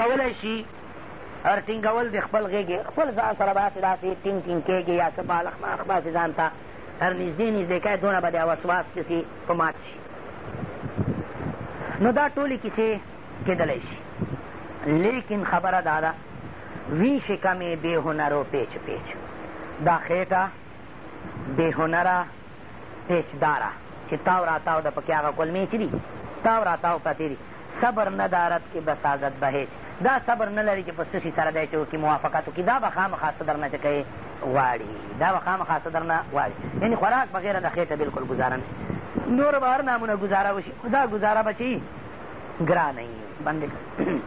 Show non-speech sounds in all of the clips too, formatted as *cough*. کولی شي هر ټینګول د خپل غېږې خپل ځان سره به هسې داسې ټینګ ټینګ کېږي یا څه بالخ مالخ باسې ځان ته هر نږدې نږدې کوي دونه به د وسواس کسې په مات شي نو دا ټولې کیسې کېدلی شي لیکن خبره دا ده ویش کمې بې هنرو پیچ پیچ دا خېټه بې هنره پیچداره چې تاو راتاو د پکې هغه کلمې چې دي تاو راتاو پرتې دي صبر ندارد کې بسازت بهیچ دا صبر نه لري چې په څه شي سره دی چې وکړي موافقت وکړي دا به خامخا څه در نه چې کوي غواړي دا به خامخا څه در نه غواړي یعنې خوراک بغیره د خېټه بالکل ګزاره نه نور به هر نامونه ګزاره وشي خو دا ګزاره به چې ګرانه وي بندې کړي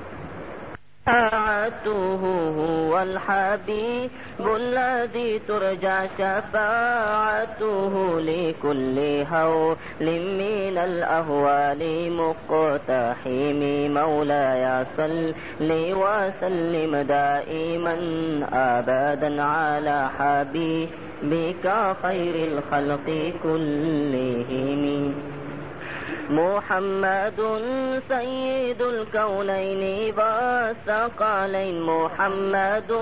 شفاعته هو الحبيب الذي ترجى شفاعته لكل هول من الأهوال مقتحم مولاي صل وسلم دائما أبدا على حبيبك خير الخلق كلهم محمد سيد الكونين والثقلين محمد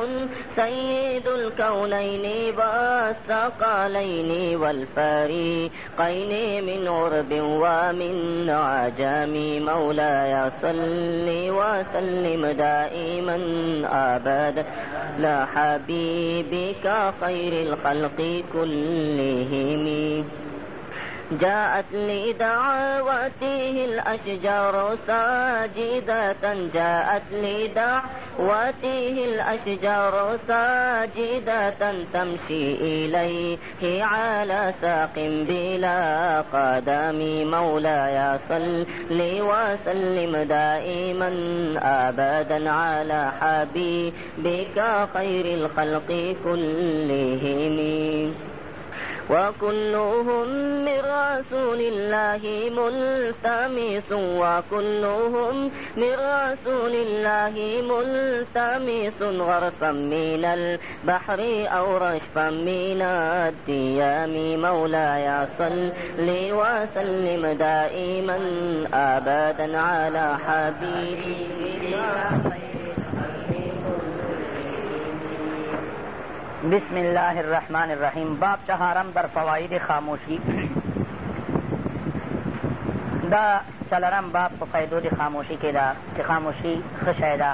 سيد الكونين والثقلين والفريقين من عرب ومن عجم مولاي صل وسلم دائما أبدا لا حبيبك خير الخلق كلهم جاءت لدعوته الأشجار ساجدة جاءت لدعوته الأشجار ساجدة تمشي إليه على ساق بلا قدم مولاي صل وسلم دائما أبدا على حبيبك خير الخلق كلهم وكلهم من رسول الله ملتمس وكلهم من رسول الله ملتمس غرفا من البحر أو رشفا من الديام مولاي صل وسلم دائما أبدا على حبيبي بسم الله الرحمن الرحیم باب چهارم در فواید خاموشی دا څلرم باب په فایدو د خاموشي کې ده چې خاموشي ښه شی ده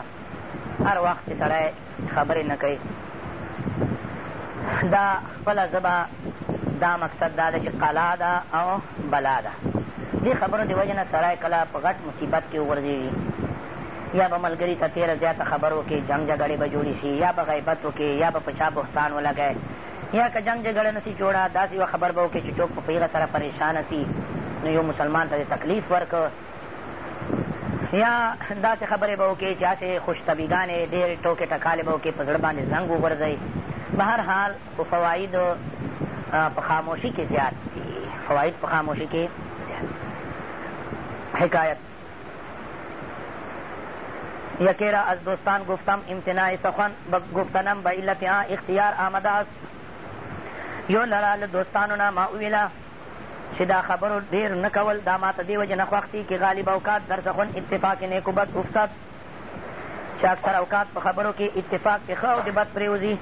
هر وخت چې سړی خبرې نه کوي دا خپله ژبه دا مقصد دا ده چې قلا ده او بلا ده دې خبرو د وجې نه سړی کله په غټ مصیبت کې وغورځېږي یا به ملګري ته تېره زیاته خبر وکړي جنګ جګړې به جوړې شي یا به غیبت وکړي یا به په چا بهتان ولګی یا که جنګ جګړه نه شي جوړه داسې یوه خبر به وکړي چې څوک په پېغه سره پریشانه شي نو یو مسلمان ته د تکلیف ورکړ یا داسې خبرې به وکړي چې هسې خوشطبیګانې ډېرې ټوکې ټکالې به وکړي په زړه باندې زنګ وغورځوي به هر حال خو فواید په خاموشي کې زیات دي فواید په خاموشي کې حکایت یکی را از دوستان گفتم امتناع سخن گفتنم به علت آن اختیار آمده است یو لرا له دوستانو نه ما وویله چې دا خبرو ډېر نه کول دا ماته دې وجې نه خوښ دي چې غالب اوقات در سخن اتفاق نیکو بد افتد چې اکثر اوقات په خبرو کې اتفاق د ښه او د بد پرېوځي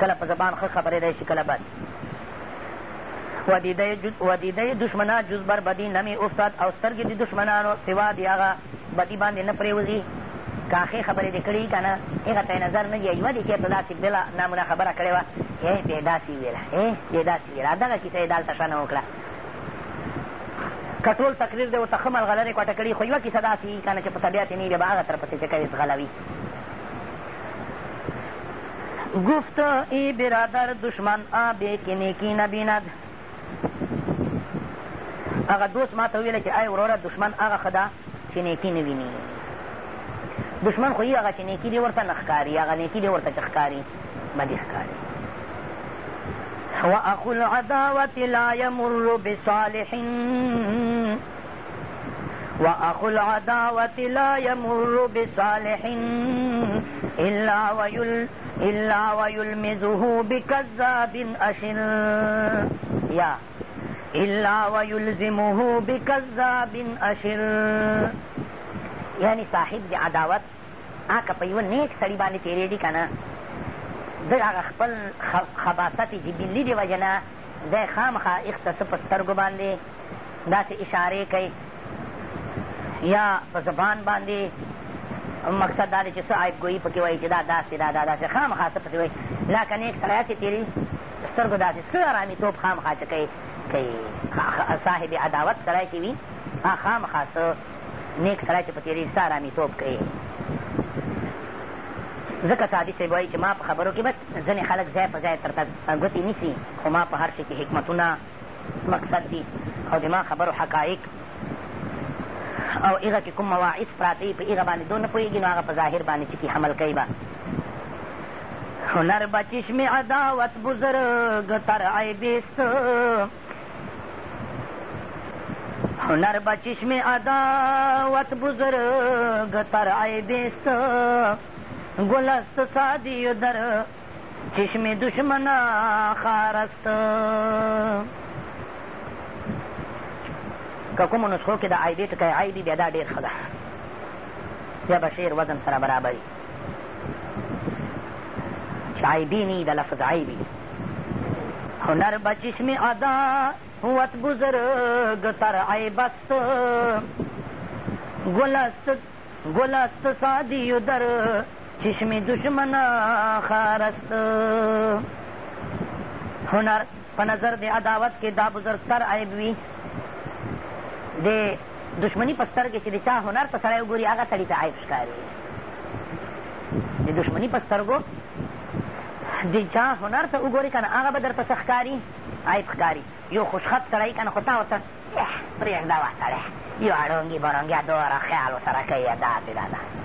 کله په زبان ښه خبرېدی شي کله بد و دیده دشمنان جز بر بدی نمی افتد او سترګې د دشمنانو سوا د هغه بدي باندې نه پرېوځي که ښې خبرې دې کړي که نه هغه ته نظر نه ځي یوه دې چېرته داسې بله نامونه خبره کړې وه ای بې داسې ویله ای بې داسې ویله دغه کیسه یې دلته ښه نه وکړه که ټول تقریر دې ورته ښه ملغلرې کوټه کړي خو یوه کیسه داسې وي که نه چې په طبیعت یې نه وي بیا به هغه ترپسې چې کوي غلوي گفت ای برادر دشمن آبه که نیکی نبیند هغه دوست ما ته وویله چې ای وروره دشمن هغه ښه ده چې نیکي نه ویني دشمن خو هغه چې نیکي دې ورته نه ښکاري هغه نیکي دې ورته چې ښکاري بدې ښکاري وأخو العداوة لا يمر بصالح وأخو العداوة لا يمر بصالح إلا, ويل إلا ويلمزه بكذاب أشل يا إلا ويلزمه بكذاب أشل يعني صاحب عداوت آ که په یوه نیک سړي باندې تېرېږي که نه ده هغه خپل خباست جبلي د وجې نه دی خامخا اخته څه په سترګو باندې داسې اشارې کوي یا په زبان باندې مقصد دا دی چې څه عیبګویي پکې وایي چې دا داسې دا دا داسې خامخا څه پسې وایي دا که نیک سړی هسې تېرېږي سترګو داسې څه ارامېتوب خامخا چې کوي کوي صاحب عداوت سړی چې وي هغه خامخا څه نیک سړی چې په تېرېږي څه ارامېتوب کوي ځکه سعدي صاحب وایي چې ما په خبرو کې بس ځینې خلک ځای په ځای تر ګوتې نیسي خو ما په هر شي کې حکمتونه مقصد دي او د ما خبرو حقایق او هغه کې کوم مواعظ پراته په هغه باندې دو نه پوهېږي نو هغه په ظاهر باندې چې حمل کوي به هنر به چشم عداوت بزرگ تر عیبیست هنر به چشم عداوت بزرگ تر عیبیست گلست سادی در چشم دشمن خارست که کومو نسخو کې د عایدې ټکی عایدي بیا دا ډېر ښه ده بیا به شعر وزن سره برابر وي چې عایدي نه د لفظ عایدي هنر به چشم ادا هوت بزرگ تر عیبست گلست گلست سادی در چشم دشمن خارست هنر په نظر د عداوت کې دا بزرګتر عیب وي د دشمني په سترګې چې د چا هنر په سړی وګوري هغه سړي ته عیب ښکاري د دشمني په سترګو د چا هنر ته وګوري که نه هغه به درته څه ښکاري عیب ښکاري یو خوشخط سړی که نه خو تا ورته پرېږده وه سړی یو اړونګي برونګیا دوره خیال ورسره کوي داسې دا داسې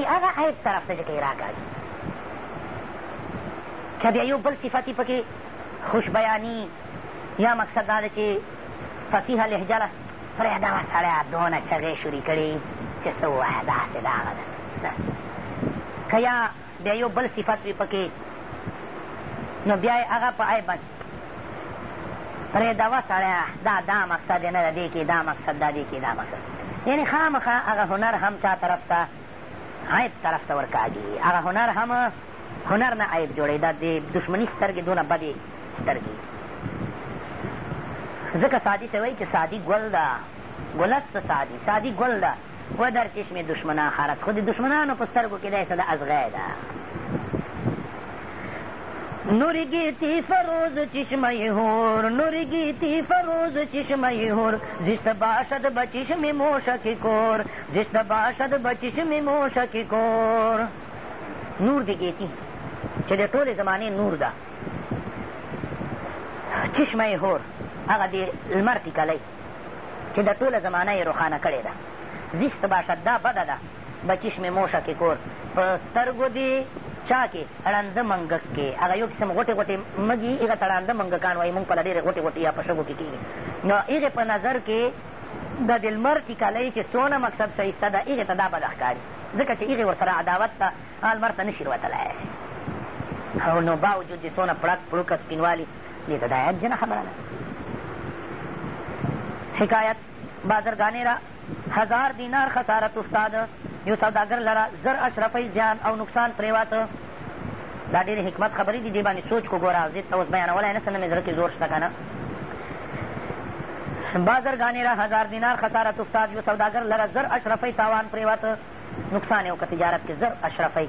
یعنی هغه عیب طرف ته چې کې راکاږي که بیا یو بل صفت یې پکې خوش بیاني یا مقصد دا ده چې فصیحه لهجه ده پرې دغه سړی دونه چغې شروع کړي چې څه ووایه داسې دغه ده که یا بیا یو بل صفت وي پکې نو بیا یې هغه په عیب پرېدوه سړیه دا دا مقصد یې نه ده دې کې دا مقصد دا دې کې دا مقصد یعنې خامخا هغه هنر هم چا طرف ته عیب طرف ته ورکاږي هغه هنر هم هنر نه عیب جوړوي دا د دشمني سترګې دونه بدې سترګې ځکه سادي سه وایي چې سادي ګل ده ګلست سادي سادي ګل ده و در چشم دشمنان خرس خو د دشمنانو په سترګو کې دی څه ده ازغی ده نور گیتی فروز چشمه هور نور گیتی فروز چشمه هور زشت باشد بچشم موشکی کور زشت باشد بچشم موشکی کور نور دی گیتی چې د ټولې زمانې نور ده چشمه هور هغه د لمر ټیکلی چې د ټوله زمانه یې روښانه کړې ده زیست باشد دا بده ده به چشمې موشه کې کور په سترګو دې چا کې ړانده منګک کې هغه یو قسم غوټې غوټې مږي هغه ته ړانده منګکان وایي موږ پله ډېرې غوټې غوټې یا په شګو کې کېږي نو هغې په نظر کې د د لمر ټیکالۍ چې څونه مقصد شایسته ده هغې ته دا بده ښکاري ځکه چې هغې ورسره عداوت ته لمر ته نه شي وتلی او نو باوجود د څونه پړک پړوکه سپینوالي دې ته دا عیبجنه خبره ده حکایت بازرګانې را هزار دینار خسارت استاد یو سوداګر لره زر اشرفۍ زیان او نقصان پرېواته دا ډېرې حکمت خبرې دي دې باندې سوچ کو ګوره زه ته اوس بیانولی نه څه نه مې زړه کې زور شته که نه بازرګانې را هزار دینار خسارت استاد یو سوداګر لره زر اشرفۍ تاوان پرېواته نقصان یې وکړه تجارت کې زر اشرفۍ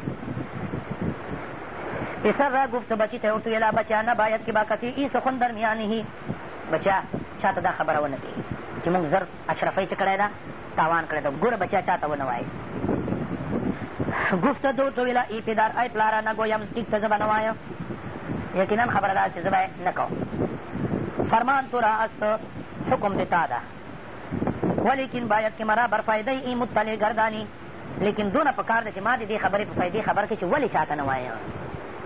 پسر را گفت بچی ته ورته ویله بچیا نباید که با کسی این سخن در میانهی بچیا چا ته دا خبره ونه کوي چې موږ زر اشرفۍ څه کړی ده تاوان کړی ده ګوره بچیا چا ته ونه وایي گفته دو تو ویله ای پدار ای پلاره نه ګویم ټیک ته زه به نه وایم یقینا خبره ده چې زه به نه کوم فرمان تو را است حکم د تا ده ولیکن باید که مرا بر فایده این مطلع گردانی لیکن دونه په کار ده چې ما د دې خبرې په فایدې خبر کې چې ولې چا ته نه وایم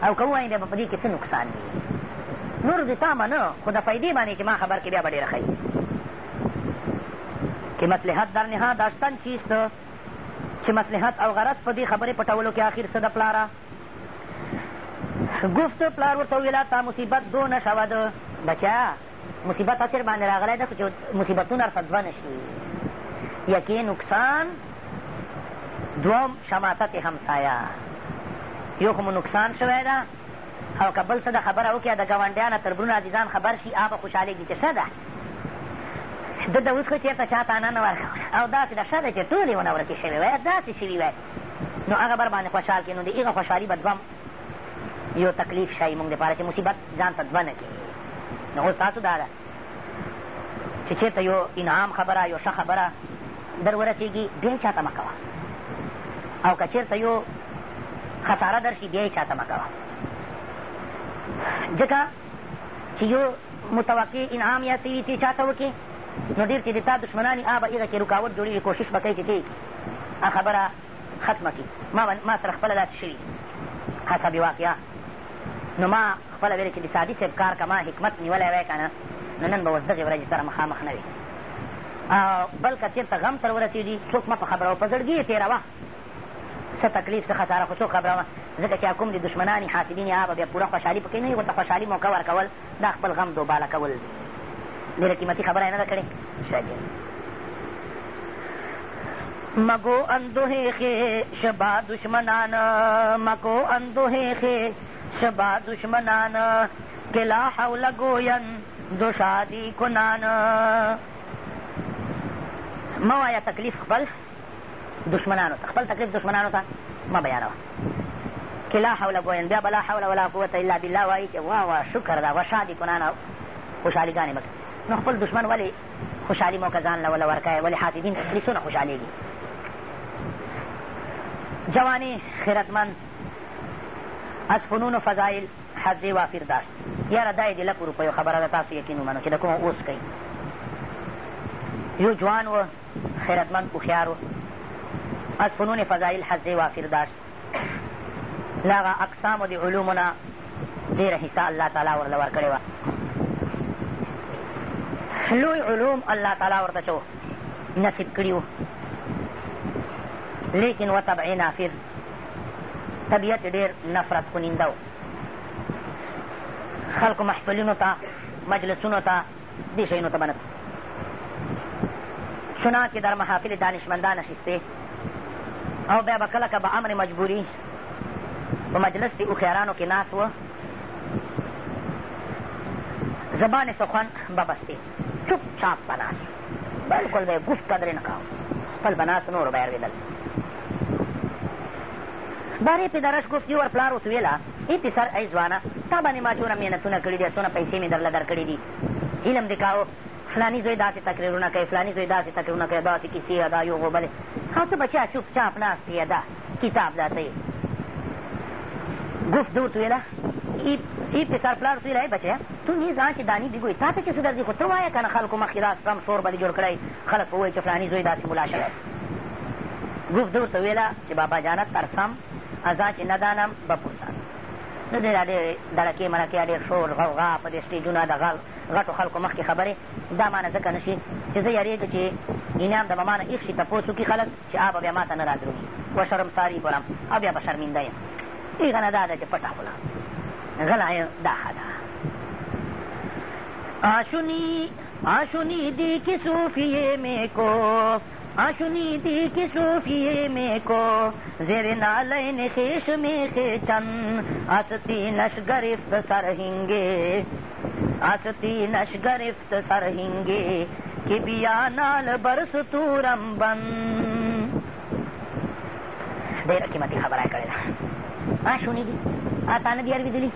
او که ووایم بیا به په دې کښې څه نقصان وي نور د تا منه خو د فایدې باندې چې ما خبر کې بیا به ډېره ښه که مصلحت در نها داشتن چیست چې مصلحت او غرض په دې خبرې پټولو کې آخر څه د پلاره گفت پلار ورته وویله تا مصیبت دو نه شود بچیا مصیبت اصر باندې راغلی ده خو چې مصیبتونه ورته دوه نه شي یکی نقصان دوم شماتت همسایه یو خو مو نقصان شوی ده او که بل څه د خبره وکړه د ګاونډیانه تر برونه عزیزان خبر شي هغه به خوشحالېږي چې څه ده دلته اوس خو چېرته چا پانه نه ورکوله او داسې ده ښه ده چې ټولې ونه ورکې شوې وای داسې شوي وای نو هغه بر باندې خوشحال کړي نو د هغه خوشحالي به دوه یو تکلیف شي مونږ دپاره چې مصیبت ځان ته دوه نه کړي نو اوس تاسو دا ده چې چېرته یو انعام خبره یو ښه خبره در ورسېږي بیا یې چاته مه کوه او که چېرته یو خساره در شي بیا یې چاته مه کوه ځکه چې یو متوقع انعام یا څه وي چې چاته وکړي نو ډېر چې د تا دشمنان آ به هغه چې رکاوټ جوړېږي کوشش به کوي چې دی خبره ختمه کړي ما, ما سره خپله داسې شوي حسب واقعه نو ما خپله ویلې چې د سادي صاحب کار که ما حکمت نیولی وی که نه نو نن به اوس دغې ورځې سره مخامخ نه وي بل که چېرته غم سره ورسېږي څوک مه په خبره په زړګي یې تېروه څه تکلیف څه خساره خو څوک خبره ځکه چې کوم د دشمنانې حاسدین یا به بیا پوره خوشحالي پکې نه وي ورته خوشحالي موقع ورکول دا خپل غم دوباله کول دی ډېره قیمتي خبره یې نه ده کړې مگو اندوہے خے شبا دشمنان مگو اندوہے خے شبا دشمنان کلا حول گوین دو شادی کنان ما وایا تکلیف خپل دشمنانو ته خپل تکلیف دشمنانو ته ما بیانوه که لا حول ګوین بیا به لا حول ولا قوت الا بالله وایي چې وا وا شکر ده وشادي کنانه خوشحالي ګانې مکړه نو خپل دشمن ولې خوشحالي مو که ځان له وله ورکوې ولې حاسدین له څونه خوشحالېږي جوانی خیرتمند از فنون فضایل حظ وافر داشت یاره دا یې د لکو روپیو خبره ده تاسو یقین ومنو چې د کومه اوس کوي یو جوان و خیرتمند هوښیار و از فنون فضایل حظ وافر داشت له هغه اقسامو د علومو نه ډېره حصه الله تعالی ورله ورکړې وه لوی علوم الله تعالی ورته څه نصیب کړي وو لیکن و طبعې نافر طبیعت ډېر نفرت کننده و خلکو محفلونو ته مجلسونو ته دې شیانو ته به نه چنانکې در محافل دانشمندان اخیستې او بیا به کله که به امر مجبوري په مجلس د هوښیارانو کې ناست و زبان سخن به بستې چاپ بنا بلکل به گوش قدرې نه کاوه خپل به ناست نورو به یې بارې پدرش گفت یور پلار ورته ویله ای پسر ای ځوانه تا باندې ما څومره محنتونه کړي دي څومره پیسې مې درله درکړي دي علم دې کاوه فلانی زوی داسې تقریرونه کوي فلانی زوی داسې تقریرونه کوي داسې کیسې ادا یو غوبلې او ته بچا چوپ چاپ ناست یې دا کتاب داته یې گفت دور ته ویله ایب دې سر پلار سوی رای بچیه تو نې ځان چې دانی بي ګوي تا ته چې څه درځي خو ته وایه که نه خلکو مخکې دا سم شور به دې جوړ کړی خلک به ووایي چې فلاني زوی داسې ملا شوی گفت دور ته ویله چې بابا جانت ترسم از ځان چې نه دانم بپوسم نو دې دا ډېرې دړکې مرکې ډېر شور غوغا په دې سټېجونه د غټو خلکو مخکې خبرې دا ما نه ځکه نه شي چې زه یارېږم چې انعام د مما نه ایښ شي تپوس وکړي خلک چې آ به بیا ما ته نه را دروي و شرمساري برم او بیا به شرمنده یم هېغه نه دا ده چې پټه خوله गलाय दाहदा आशुनी आशुनी दी की सूफिए में को आशुनी दी की सूफिए में को जेर नालैन शेष में से चन आसती नश गरिफ्त सरहिंगे आसती नश गरिफ्त सरहिंगे कि बिया नाल बरस तूरम बन देर की मती खबर आया करेगा آن شنیدی آتا نه بیارویدلي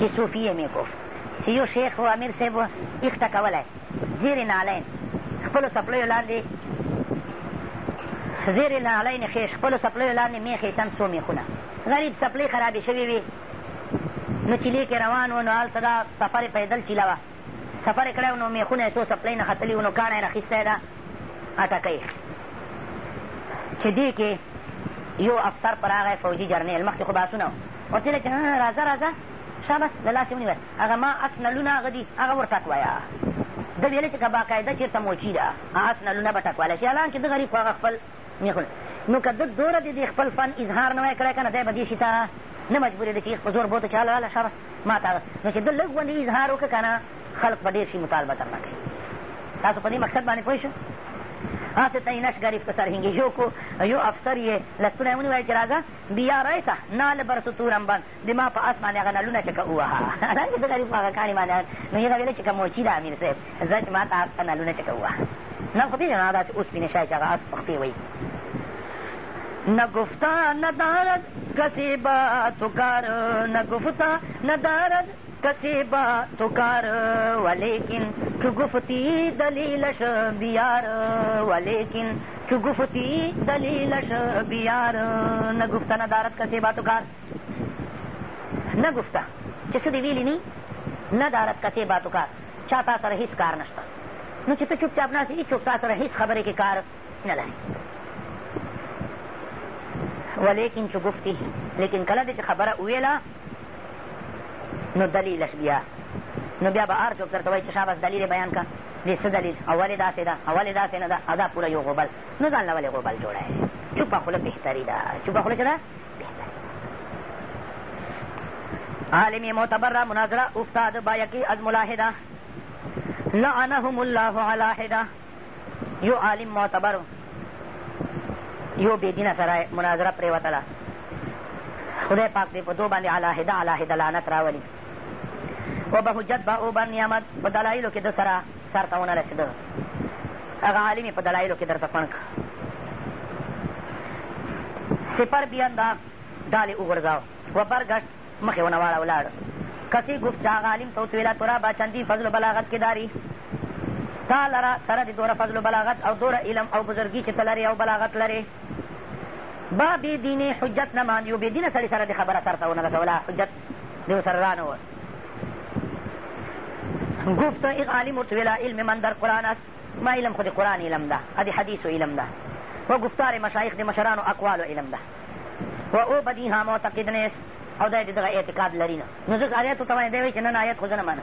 چې صوفي میکوف چې یو شیخ و امیر صاحب و ایخته کولی زیر نالین خپلو څپلیو لاندې زیر نالین خیش خپلو څپلیو لاندې میخې تن څو میخونه غریب څپلۍ خرابې شوې وې نو چیلې کې روان و نو هلته دا سفر یې پیدل چیله وه سفر یې کړی نو میخونه یې څو څپلۍ نه ختلي وو نو کاڼه یې راخیستی ده اټکۍ چې دې کې یو افسر پر راغی فوجي جرنیل مخکې خو باسونه وو ورته ویله چې راځه راځه شابس له لاسې ونیول هغه ما اس نلونه هغه دي هغه ور ټکوایه ده ویله چې که باقاعده چېرته موچي ده اس نلونه به ټکوالی شي حالانکې ده غریب خو هغه خپل میخونه نو که ده دوره د دې خپل فن اظهار نه وای کړی که نه دی به دې شي ته نه مجبورېده چې په زور بوته چې هله هله شابس ما ته نو چې ده لږ غوندې اظهار وکړه که نه خلق به ډېر شي مطالبه درنه کوي تاسو په دې مقصد باندې پوه شو آستینش گریف که سرهنگیژو کو یو افسر یې لستونه یې ونیویل چې راځه بیا رایسه نال برسو تورم بند دما په *laughs* آس باندې هغه نلونه چکه ووهه داسې د غریب هغه کاڼې باندې نو هغه ویله چې که موچي ده امیر صاحب زه چې ما ته آس ته نلونه چکه ووهه نه خو پېژنه داسې اوس وینې شاید چې هغه آس پختې وایي نہ گفتہ نہ دارد کسی بات کار نہ گفتہ نہ دارد کسیبا تکار ولیکن چو گفتی دلیلش بیار ولیکن چو گفتی دلیلش بیار نه گفته ندارد کسیبا تکار نه گفته چې څه دې ویلي نی نه دارد کسیبا تکار چا تا سره هیڅ کار نشته نو چې ته چوپچاپ ناست هیڅوک تا سره هیڅ خبرې کې کار نه لري ولیکن چو گفتی لیکن کله دې چې خبره وویله نو دلیلش بیا نو بیا به هر څوک درته وایي چې شابس دلیل بیان کا دې څه دلیل او ولې داسې ده او ولې داسې نه ده او دا پوره یو غوبل نو ځان له ولې غوبل جوړی چوپه خوله بهتري ده چوپه خوله چې ده عالم معتبر را مناظره افتاد بایقی از ملاحده لعنهم الله علی حده یو عالم معتبر یو بېدینه سره مناظره پرېوتله خدای پاک دې په دو باندې علاحده علاحده لعنت راولي و به حجت به او بند نعمت په دلایلو کې ده سره سر ته ونه رسېده هغه عالم یې په دلایلو کې درته پنډ سپر بیاندا ډالې وغورځاو و برګټ مخې ونه واړه ولاړ کسی گفت چې هغه عالم ته وتویله تورا با چندي فضل بلاغت کې داری تا لره سره د دوره فضل بلاغت او دوره علم او بزرګي چې ته لرې او بلاغت لرې با بې دینې حجت نه ماندي و بې دینه سړي سره د خبره سر ته ونه رسوله حجت دې ورسره رانه وه گفت ایغ عالم ارتویلا علم من در قرآن است ما علم خود قرآن علم ده ادی حدیث و علم ده و گفتار مشایخ د مشرانو اقوالو علم ده و او بدی ها معتقد نیست او دی دغه اعتقاد لري نه نو ځکه آیت ورته باندې دی وایي چې نن آیت خو زه نه منم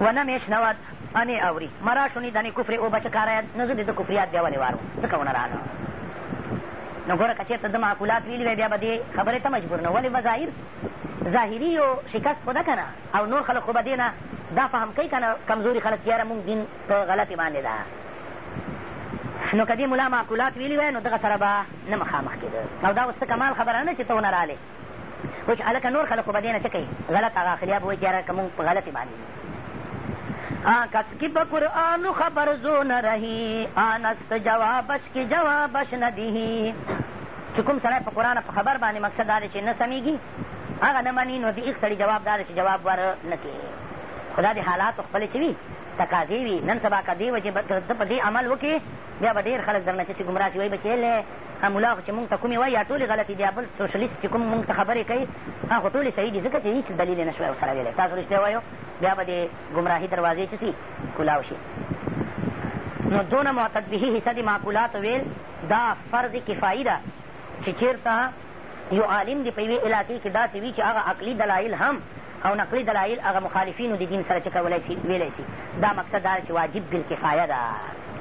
و نه مې شنود انې اوري مرا شنیدنې کفرې او بچه کارایت نو زه د ده کفریات بیا ولې وارم ځکه ونه راغلم نو ګوره که چېرته زه معقولات ویلي وی بیا به دې خبرې ته مجبور نه ولې مظاهر ظاهري یو شکست خو ده که نه او نور خلک خو به دې نه دا فهم کوي که نه کمزوري خلک یاره مونږ دین په غلطې باندې ده نو که دې ملا معقولات ویلي وی نو دغه سره به نه مخامخ کېده او دا اوس څه کمال خبره نه چې ته ونه رالې خو چې هلکه نور خلک خو به دې نه څه کوي غلط هغه اخلي یا به وایي چې یاره که مونږ په غلطې باندې آکس کی بقرآن خبر زو نه رہی آنست جوابش کی جوابش نه دی چې کوم سړی په قرآن په خبر باندې مقصد دا دی چې نه سمیږي هغه نه مني نو د ایخ سړي جواب دا دی چې جواب ور نه کړي خو دا د حالاتو خپلې چې وي تقاضي وي نن سبا که دې وجې ته په دې عمل وکړې بیا به ډېر خلک درنه چې ګمراه شي وایي به چې هلې ملا خو چې مونږ ته کومې وایي یا ټولې غلطې دي یا بل سوشلیست چې کوم مونږ ته خبرې کوي هغه خو ټولې صحیح دي ځکه چې هېڅ دلیل یې نه شوی ورسره ویلی تاسو رښتیا وایو بیا به د ګمراهي دروازې چې سي کولاو شي نو دونه معتد بهي حصه د معقولاتو ویل دا فرض کفایي ده چې چېرته یو عالم دی په یوې علاقې کښې داسې وي چې هغه عقلي دلایل هم او نقلي دلایل هغه مخالفینو د دین سره چې کولی شي ویلی شي دا مقصد دا چې واجب بالکفایه ده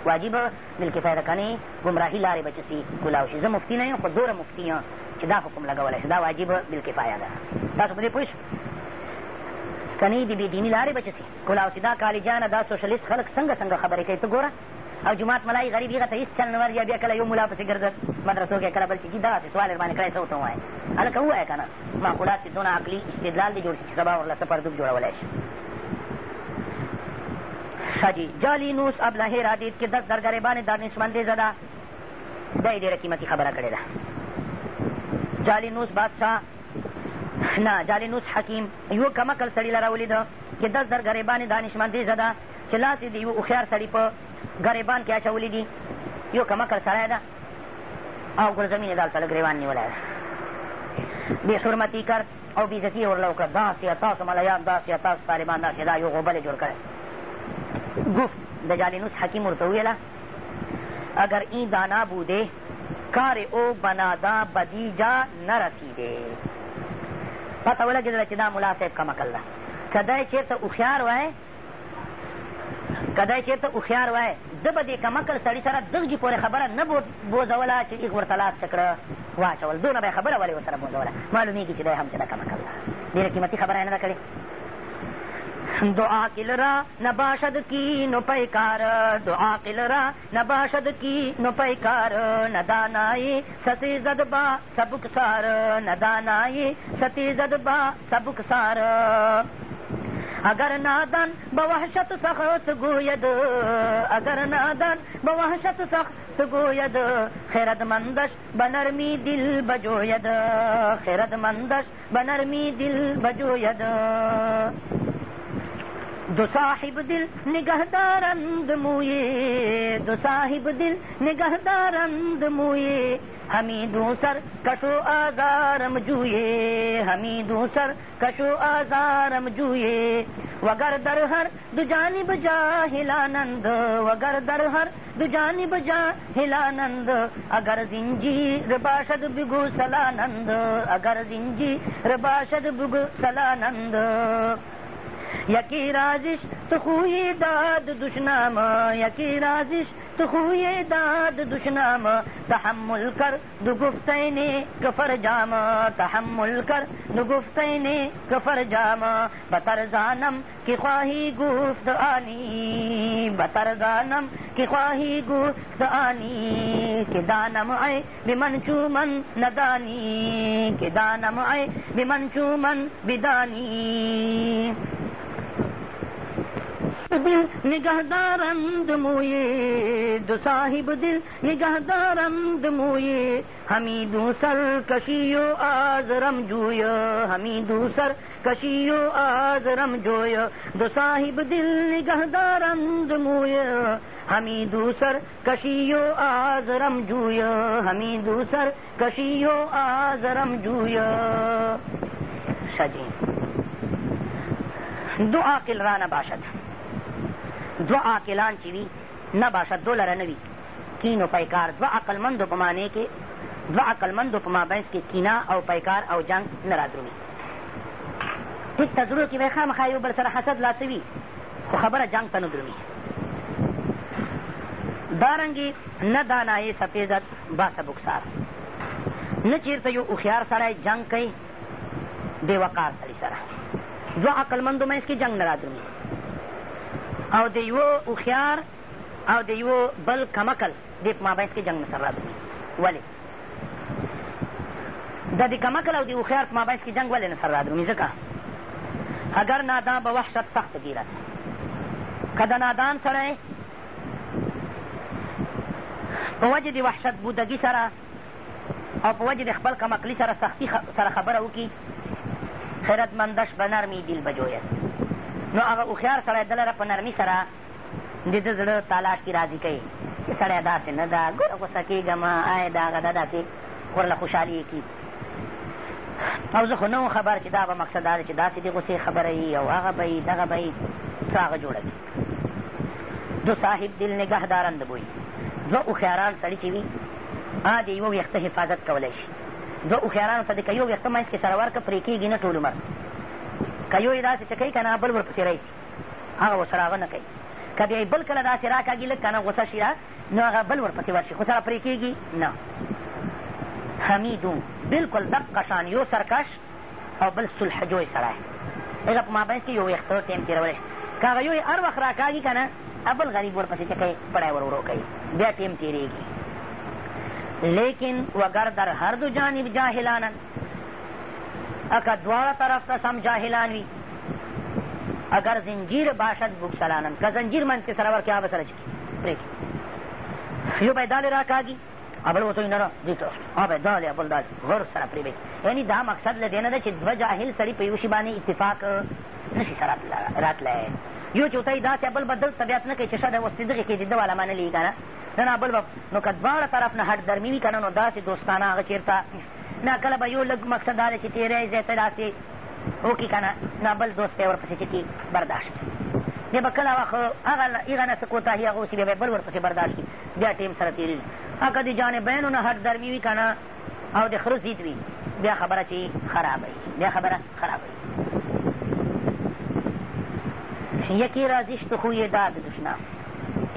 واجب بالکفایه ده کنې ګمراهي لارې به چې سي کولاو شي زه مفتي نه یم خو دوره مفتي یم چې دا حکم لګولی شي دا واجب بالکفایه ده تاسو په دې پوه کنې د بېدیني لارې به چې سي کولاو شي دا کالجانه دا سوشلیست خلک څنګه څنګه خبرې کوي ته ګوره او جومات ملایي غریب هغه ته هېڅ چل نه ور بیا کله یو ملا پسې ګرځه مدرسو کې کله بل چې دغسې سوال در باندې کړی څه ورته ووایه هلکه ووایه که نه معقولات چې دونه عقلي استدلال دې جوړ شي چې سبا ورله څه پردوب جوړولی شي خجی جالی نوس اب لہے رادید کے دس در گریبان دانش مندے زدہ دے دے رقیمتی خبرہ کرے دا جالی نوس بادشاہ نا جالی نوس حکیم یو کمکل سړی لراولی دا چې دس در گریبان دانش مندے زدہ چې لاسې د یو هوښیار سړي په ګریبان کې اچولی دي یو کمکل سړی ده او ګرزمین یې دلته لږ ګریوان نیولی ده بې حرمتي کرد او بېزتي یې ورله وکړه داسې تاسو ملیان داسې تاسو طالبان داسې دا یو غوبل یې جوړ کړی گفت د جالینوس حکیم ورته وویله اگر این دانا بوده کار او بنادا بدیجا نرسیده پته ولګېدله چې دا ملا صاحب کمکل ده که دی چېرته هوښیار وای که دی چېرته هوښیار وای ده به دې کمکل سړي سره دغجې پورې خبره نه بوزوله چې ایغ ورته لاس څه کړه واچول دونه به یې خبره ولې ورسره بوزوله معلومېږي چې دی هم چې ده کمکل ده ډېره قیمتي خبره یې نه ده کړې دعا کل را نباشد کی نو پیکار دعا کل را نباشد کی نو پیکار ندانائی ستی زد با سبک سار ندانائی ستی زد با سبک سار اگر نادان به وحشت سخت گوید اگر نادان به وحشت سخت گوید خیردمندش به نرمی دل بجوید خیردمندش به نرمی دل بجوید دو صاحب دل نگهدارند مویه دو صاحب دل نگهدارند مویه همی دوسر کشو آزارم جویه همی دوسر کشو آزارم جویه وگر در هر دو جانب جاهلانند وگر در هر دو جانب جاهلانند اگر زنجیر باشد بگو سلانند اگر زنجیر باشد بگو سلانند یکی رازش تو خوی داد دشنام یکی رازش تو خوی داد دشنام تحمل کر دو گفتین کفر جام تحمل کر دو گفتین کفر جام بتر زانم کی خواهی گفت آنی بتر زانم کی خواهی گفت آنی که دانم ای بمن چومن ندانی که دانم ای بمن چومن بدانی دل نگہ دارند موئے دو صاحب دل نگہ دارند موئے ہمیں دوسر کشیو آز رمجو ہمیں دور کشیو آز دو صاحب دل نگہ دارند موئے ہمیں دوسر کشیو آز رم جو ہمیں دوسر کشیو آز رم جو آل جی، رانا باشد دوه عاقلان چې وي نه باشه دو لره نه وي کین و پیکار دوه عقلمندو په معنې کې دوه عقلمندو په مابینځ کې کینه او پیکار او جنګ نه رادرومي هېڅ تجربه کې به یې خامخا یو بل سره حسد لاسه وي خو خبره جنګ ته نه درومي دارنګې نه دانایې سفیزت با سبکسار نه چېرته یو هوښیار سړی جنګ کوي بې وقار سړي سره دوه عقلمندو منځ کې جنګ نه رادرومي او د یوه هوښیار او د یوه بل کمکل دې په مابینځ کې جنګ مسرات دی ولې د دې کمکل او د هوښیار په مابینځ کې جنګ ولې نسر رادرومي ځکه اگر نادان به وحشت سخت گیرد که د نادان سړی په وجه د وحشت بودګي سره او په وجه د خپل کمکلي سره سختي خ... سره خبره وکړي خیرتمندش به نرمي دل بجوید نو هغه هوښیار سړی ده لره په نرمي سره د ده زړه تالاټ کښې راضي کوي چې سړی داسې نه ده ګوره غوسه کېږه مه ای دا هغه ده داسې ورله خوشحالي یې کېږي او زه خو نه وم خبر چې دا به مقصد دا ده چې داسې د غوسې خبره وي او هغه به یي دغه به یي څه هغه جوړه کړي دو صاحب دل نګهدارنده بوی دوه هوښیاران سړي چې وي هغه د یوه ویښته حفاظت کولی شي دوه هوښیارانو ته د که یو ویښته منځ کښې سره ورکړه پرې کېږي نه ټول عمر که یو یې داسې چې کوي که نه بل ورپسې راشي هغه ورسره هغه نه کوي که بیا بل کله داسې راکاږي لږ که نه غوسه شي نو هغه بل ورپسې ورشي خو سره پرې کېږي نه حمیدو بلکل دقه شان یو سرکش او بل صلح جوی سړی هغه په مابینځ کې یو ویښته ټایم تېرولی شي که هغه یو یې هر وخت راکاږي که نه بل غریب ورپسې چې کوي پړی ور ورو کوي بیا ټایم تېرېږي لیکن وگر در هر دو جانب جاهلانن اکه دواړه طرف ته سم جاهلان وي اگر زنجیر باشد بگسلانن که زنجیر منځ کې سره ورکې هغه به سره چکي پرېږدي یو به یې دالې را کاږي ابل وتوی نه نه دې طرف ها به دالې ابل دالې غر سره پرېږدي یعنې دا مقصد له دې نه ده چې دوه جاهل سړي په یو شي باندې اتفاق نشي سره راتلی یو چې وتهی داسې بل به دلته طبیعت نه کوي چې ښه ده اوس دې دغې کې دې ده والا منلي که نه نه نه بل به نو که دواړه طرف نه هټ درمي وي که نه نو داسې دوستانه هغه چېرته نه کله به یو لږ مقصد دا دی چې تېری ځای ته داسې وکړي که نه نه بل دوست بیا ورپسې چې برداشت کړي بیا به کله وخت هغه هغه نه څه کوتاهي هغه اوسي بیا به بل ورپسې برداشت کړي بیا ټیم سره تېرېږي هغه که د جانبینو نه هټ درمي وي که نه او د خره ضد وي بیا خبره چې خرابه بیا خبره خرابه یکی رازیشت خوی داد دشنام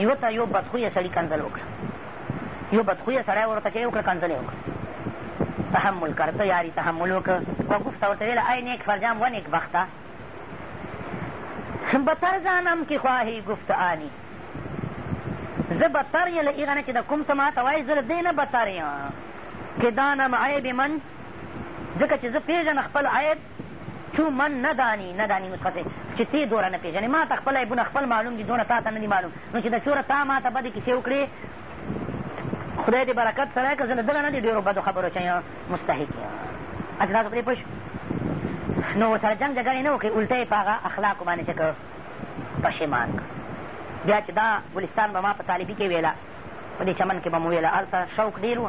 یو ته یو بدخویه سړي کنځل وکړه یو بدخویه سړی ورته چې وکړه کنځل یې وکړه تحمل کړ ته یاري تحمل وکړه و گفته ورته ویله ای نیک فرجام و نیک بخته بتر زانم کې خواهی گفت آنی زه بتر یم له هغه نه چې د کوم څه ماته وایي زه له دې نه بتر یم کې دانم عیب من ځکه چې زه پېژنم خپل عیب چو من نه دانی نه دانی مسخصې چې تی دوره نه پېژنې ما ته خپل عیبونه خپل معلوم دي دونه تا ته نه دي معلوم نو چې د چوره تا ما ته بدې کیسې وکړې خدای دې برکت سره که زه له دغه نه د ډېرو بدو خبرو چې مستحق یم چې تاسو پرې پوه نو سره جنګ جګړې نه وکړي الټه یې په هغه اخلاقو باندې چې که پشیمان کړ بیا چې دا ګلستان به ما په طالبي کې ویله په دې چمن کې به مو ویله هلته شوق ډېر و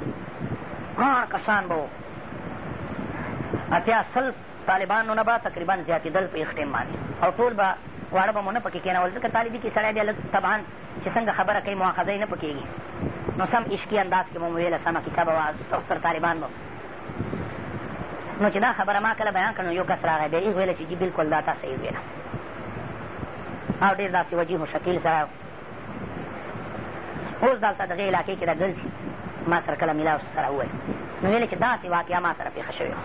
هر کسان به اتیا سل طالبانو نه به تقریبا زیاتېدل په اختیم باندې او ټول به واړه به مو نه پکې کېنول ځکه طالبي کې سړی بیا لږ طبعا چې څنګه خبره کوي مواخذه یې نه پکېږي نو سم عشقي انداز کې مو مو ویله سمه کیسه به وه ستر طالبان به نو چې دا خبره ما کله بیان کړه نو یو کس راغی بیا هغې ویله چې جي بلکل دا تا صحیح ویله او ډېر داسې وجیح و شکیل سره اوس دلته دغې علاقې کښې د ګرځي ما سره کله میلاو سره وویل نو ویلې چې داسې واقعه ما سره پېښه شوې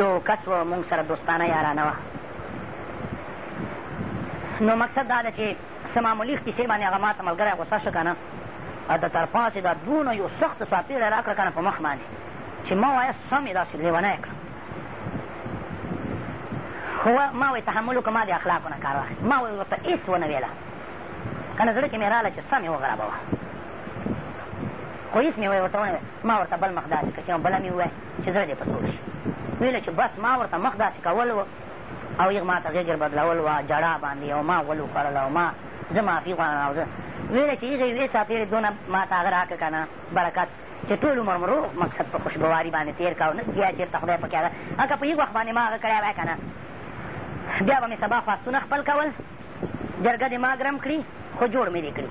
یو کس و مونږ سره دوستانه یارانه وه نو مقصد دا ده چې څه معمولي کیسې باندې هغه ما ته ملګری غوسه شو که نه د طرفا چې دا دونه یو سخت ساپېړی را کړه که نه په مخ باندې چې ما وایه سم یې داسې لیونی کړه خو ما وایي تحمل وکړه ما د اخلاقو نه کار واخېست ما وایي ورته هېڅ ونه ویله که نه زړه کښې مې راغله چې سم یې وغربوه خو هېڅ مې وایي ورته ونه ما ورته بل مخ داسې کړه چې بله مې ووایي چې زړه دې په سوړ شي ویله چې بس ما ورته مخ داسې کول و او هغه ما ته غېږر بدلول وه جړا باندې او ما ولو کرله او ما زه معافي غواړم او زه ویله چې هغې یوې څاپېرې دونه ما ته هغه راکړه که نه برکت چې ټول عمر مو روغ مقصد په خوشبواري باندې تېر کړه او نه بیا چېرته خدای پکې هغه هغه په هېڅ وخت باندې ما هغه کړی وای که نه بیا به مې سبا فاکسونه خپل کول جرګه دې ما ګرم کړي خو جوړ مې دې کړي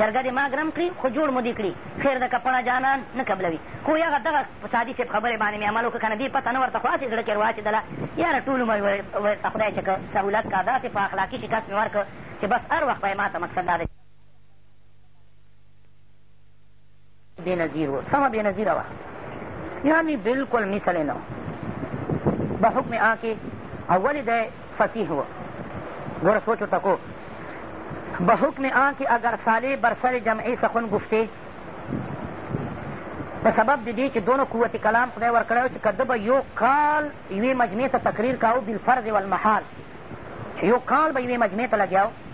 جرګه دې ما ګرم کړي خو جوړ مو دې کړي خیر د کپڼه جانان نه قبلوي خو هغه دغه سادي صاحب خبرې باندې مې عمل وکړه که نه دې پته نه ورته خو هسې زړه کې ور واچېدله یاره ټول عمر ورته خدای چې که سهولت کا داسې په اخلاقي شکست مې ورکړه چې بس هر وخت به یې ما ته مقصد دا دی بې نظیر و سمه بې نظیره وه یعنی بالکل مثل نه به حکم آکې اول دی فصیح و ګوره سوچ ورته کو به حکم آکې اگر سالی بر سر جمعي سخن گفتې په سبب د دې چې دونه قوت کلام خدای ورکړی و چې که ده به یو کال یوې مجمعې ته تقریر کاوه بالفرض والمحال چې یو کال به یوې مجمعې ته لګیا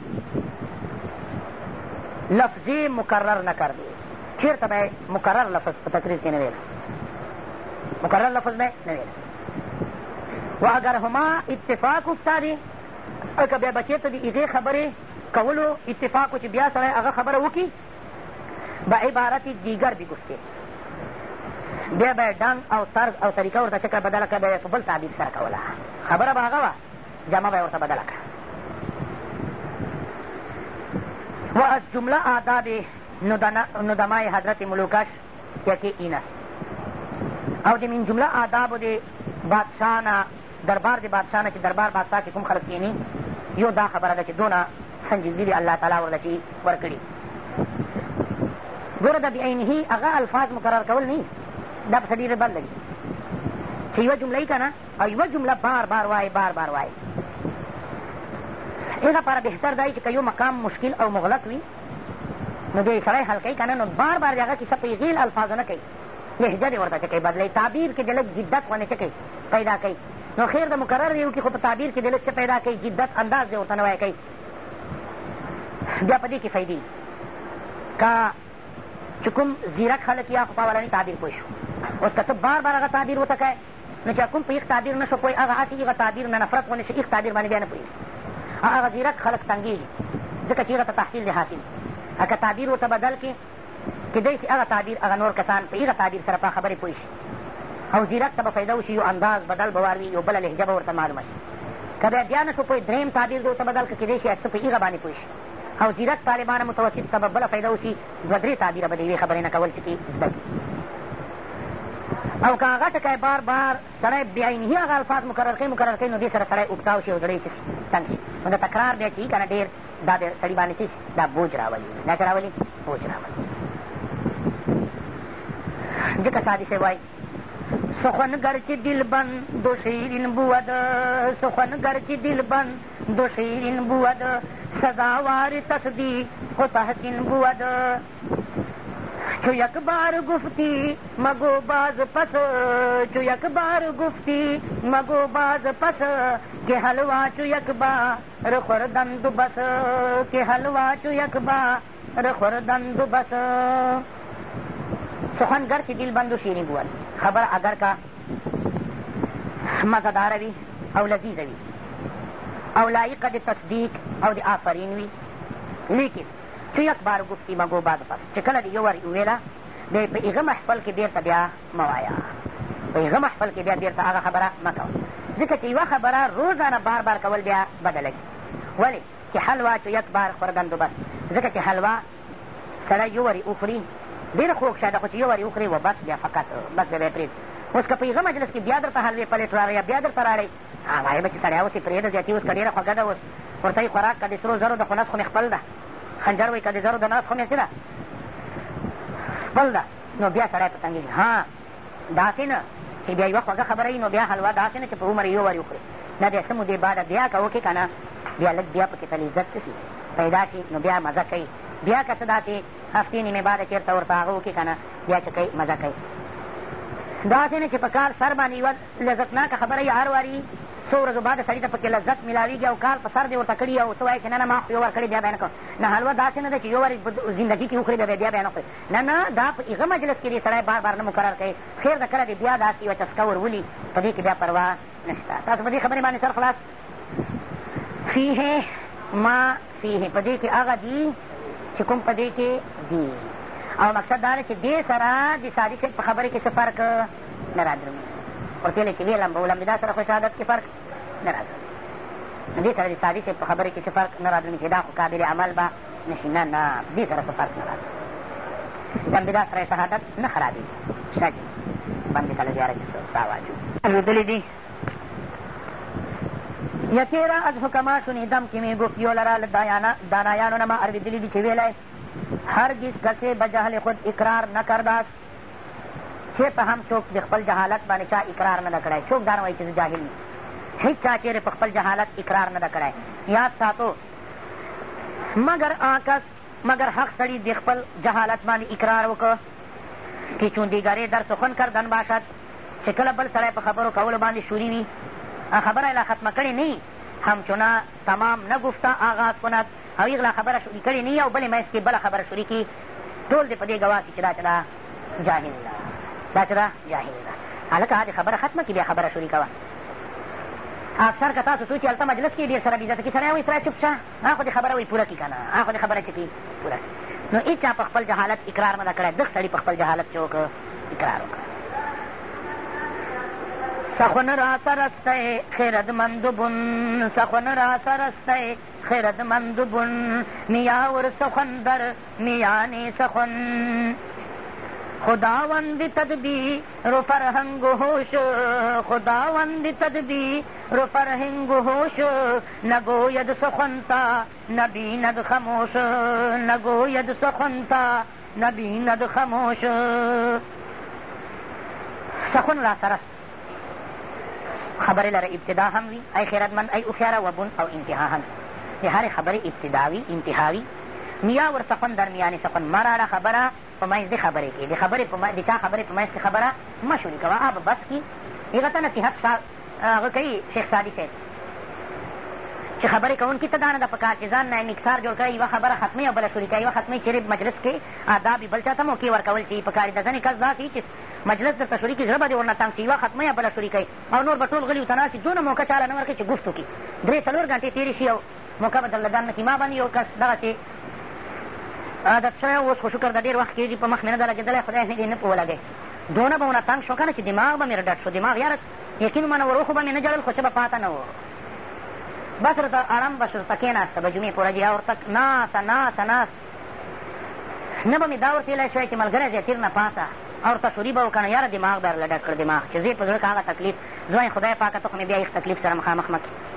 لفظی مکرر نه کردی چېرته به مکرر لفظ په تقریر کې نه ویل مکرر لفظ به نه ویل و اگر هما اتفاق افتادي که بیا به چېرته د ایدې خبرې کولو اتفاق چې بیا سړی هغه خبره وکړي به عبارت دیگر بګستی بیا به یې ډنګ او طرز او طریقه ورته چکه بدله کړه بیا یې په بل تعبیر سره کوله خبره به هغه وه جامه به یې ورته بدله کړه و از جمله آداب ندمای حضرت ملوکش یکی این است او د من جمله آدابو د بادشاه نه دربار د بادشاه نه چې دربار بادشاه کې کوم خلک کښېني یو دا خبره ده چې دونه سنجیدګي دي الله تعالی ورله چې ورکړي ګوره د بعینه هغه الفاظ مقرر کول نه دا پسې ډېرې بد لګي چې یوه جمله یي که نه او یوه جمله بار بار وایي بار بار وایي دې لپاره بهتر دی چې که یو مقام مشکل او مغلق وي نو بیا یې سړی حل کوي که نه نو بار بار د هغه کیسه په غیل الفاظو نه کوي لهجه دې ورته څه کوي بدلوي تعبیر کې د لږ جدت غوندې څه کوي پیدا کوي نو خیر د مقرر دی وکړي خو په تعبیر کې د لږ څه پیدا کوي جدت انداز دې ورته نوی کوي بیا په دې کې فایدې که چې کوم زیرک خلک یا خو په اولني تعبیر پوه شو اوس که ته بار بار هغه تعبیر وته کوې نو چې کوم په یخ تعبیر نه شو پوهې هغه هسې هغه تعبیر نه نفرت غوندې شي یخ تعبیر باندې بیا نه پوهېږي هغه ځیرک خلک تنګېږي ځکه چې هغه ته تحصیل نه حاصل که تعبیر ورته بدل کړي کېدای شي هغه تعبیر هغه نور کسان په هغه تعبیر سره په خبرې پوه شي او ځیرک ته به فایده وشي یو انداز بدل به واروي یو بله لهجه به ورته معلومه شي که بیا بیا نه شو پوه درېیم تعبیر دې ورته بدل کړه کېدای شي هر څه په هغه باندې پوه شي او ځیرک طالبانه متوسط ته به بله فایده وشي دوه درې تعبیره به د یوې خبرې نه کول چې کې زده کړي او که هغه ټکی بار بار سړی بیاینهي هغه الفاظ مقرر کوي مقرر کوي نو دې سره سړی اوبتاو شي او زړه یې څه تنګ شي نو د تکرار بیا چې که نه ډېر دا د سړي باندې څه دا بوج را ولي دا څه را ولي بوج را ولي ځکه سادي صاحب وایي سخنگر چی دل بند دو شیرین بود سخنگر چی دل بند دو شیرین بود سزاوار تصدیق و تحسین بود چو یک بار گفتی مگو باز پس چو یک بار گفتی مگو باز پس که حلوا چو یک بار خوردند بس که حلوا چو یک بار خوردند بس سخنگر چې دل بندو شیرین بول خبر اگر کا مزداره وي او لذیذه وي او لایقه د تصدیق او د آفرین وي لیکن یک بار گفتیم اگو بعد پس چې کله دې یو وار وویله بیا په هغه محفل کې بېرته بیا مه وایه په هغه محفل کې بیا بېرته هغه خبره مه کوه ځکه چې یوه خبره روزانه بار بار کول بیا بده لګي ولې چې حلوا چې یک بار خورګند بس ځکه چې حلوا سړی یو وارې وخوري ډېره خوږ شه ده خو چې یو وارې وخوري و بس بیا فقط بس بیا پرېږدي اوس که په هغه مجلس کې بیا درته حلوې پلیټ راغی یا بیا درته راړئ هغه به چې سړی اوس یې پرېږده زیاتي اوس که ډېره خوږه ده اوس ورته یې خوراک که د سرو زرو د خو نس خو مې خپل ده خنجر وایي که د زرو د ناست خو مې څه ده بل ده نو بیا سړی په تنګېږي ها داسې نه چې بیا یوه خوږه خبره وي نو بیا حلوا داسې نه چې په عمر یو وارې وخورې نه بیا څه مودې بعده بیا که وکړې که نه بیا لږ بیا پکې تل عزت څه شي پیدا شي نو بیا مزه کوي بیا که څه داسې هفتې نیمې بعده چېرته ورته هغه وکړې که نه بیا چې کوي مزه کوي داسې نه چې په کار سر باندې یوه لذتناکه خبره یې هر وارې څو ورځو بعد سړي ته پکې لذت میلاوېږي او کال په سر دې ورته کړي او ته وایې چې نه نه ما خو یو ور کړې بیا به یې نه کوم نه حلوه داسې نه ده چې یو ور زندګي کې وخورې بیا بیا به یې نه خورې نه نه دا په هغه مجلس کې دې سړی بار بار نه مقرر کوي خیر ده کله دې بیا داسې یوه چسکه ور ولي په دې کې بیا پروا نه شته تاسو په دې خبرې باندې سر خلاص فیه ما فیه په دې کې هغه دي چې کوم په دې کې دي او مقصد دا ده چې دې سره د سادي صاحب په خبرې کې څه فرق نه را او کله چې ویلم به ولم د دا سره خو شهادت کې فرق نه راځي دې سره د سادي صاحب په خبرې کې څه فرق نه راځي چې دا خو قابل عمل به نه شي نه نه دې سره څه فرق نه راځي لم دا سره شهادت نه خرابېږي شجي باندې کله زیاره چې سا واجو اورېدلي دي یتیرا از حکما شنیدم که می گفت یو لرا دانایانو نما ارویدلی دی چه ویلای هرگز کسی بجهل خود اقرار نکرده است چېرته هم څوک د خپل جهالت باندې چا اقرار نه ده کړی څوک دا نه وایي چې زه جاهل یم هېڅ چا چېرې په خپل جهالت اقرار نه ده کړی یاد ساتو مګر آکس مگر حق سړي د خپل جهالت باندې اقرار وکړه چې چوندیګرې در سخن کردن باشد چې کله بل سړی په خبرو کولو باندې شوري وي خبره یې لا ختمه کړې نه همچنا تمام نه گفته آغاز کند او هغه خبره شوري کړې نه او بلې منځ کې بله خبره شوري کړي ټول دې په دې ګواه چې دا چې دا جاهل ده دا څه ده جاهل ده هلکه د خبره ختمه کړي بیا خبره شروع کوه اکثر که تاسو څوک چې هلته مجلس کې ډېر سره بېزته کي سړی وایي سړی چوپ شه هغه خو دې خبره وایي پوره کړي که نه هغه خو دې خبره چې کړي پوره کړي نو هېچ چا په خپل جهالت اقرار نه ده کړی دغ سړي په خپل جهالت چې وکړه اقرار وکړه سخن را سرسته خیردمند بن سخن را سرسته خیردمند بن میاور سخن در میانی سخن خداوند تدبیر فرهنگ هوش خداوند تدبیر فرهنگ هوش نگوید سخنتا نبیند خموش نگوید سخنتا نبیند خموش سخن را سرست خبرې لره ابتدا هم وي ای خیرتمند ای هوښیاره وبون او انتها هم د هرې خبرې ابتدا وي انتها وي میا ور سخن در میانې سخن مه راړه خبره په منځ د خبرې کې د خبرې د چا خبرې په منځ کې خبره مه شوري کوه هغه بس کې هغه ته نصیحت هغه کوي شیخ سادي صاحب چې خبرې کوونکي ته دا نه ده په کار چې ځان نه مکسار جوړ کړی یوه خبره ختموي او بله شوري کوي یوه ختموي چېرې مجلس کې آداب یې بل چا ته موقع ورکول چې په کار د ځینې کس داسې وي چې مجلس درته شوري کړي زړه به دې ورنه تنګ شي یوه ختموي او بله شوري کوي او نور به ټول غلي ورته ناست وي دونه موقع چاله نه ورکړي چې ګفت وکړي درې څلور ګڼټې تېرې شي او موقع به درله دننه کړي ما باندې یو کس دغسې عادت شوی اوس خو شکر د ډېر وخت کېږي په مخ مې نه ده لګېدلی خدای مې دې نه په ولګی دونه به ونه تنګ شو که نه چې دماغ به مې رډټ شو دماغ یاره یقین منور خو به مې نه جړل خو څه به پاته نه و بس ورته ارم بس ورته کېناسته به جمعې پوره جیا ورته ناسته ناسته ناست نه به مې دا ورته ویلی شوی چې ملګری ځای تېر نه پاسه او ورته شوري به وکړه یاره دماغ به رلډټ کړ دماغ چې زه یې په زړه کښې هغه تکلیف زه وایم خدای پاکه ته خو مې بیا هېڅ تکلیف سره مخامخ مه کړې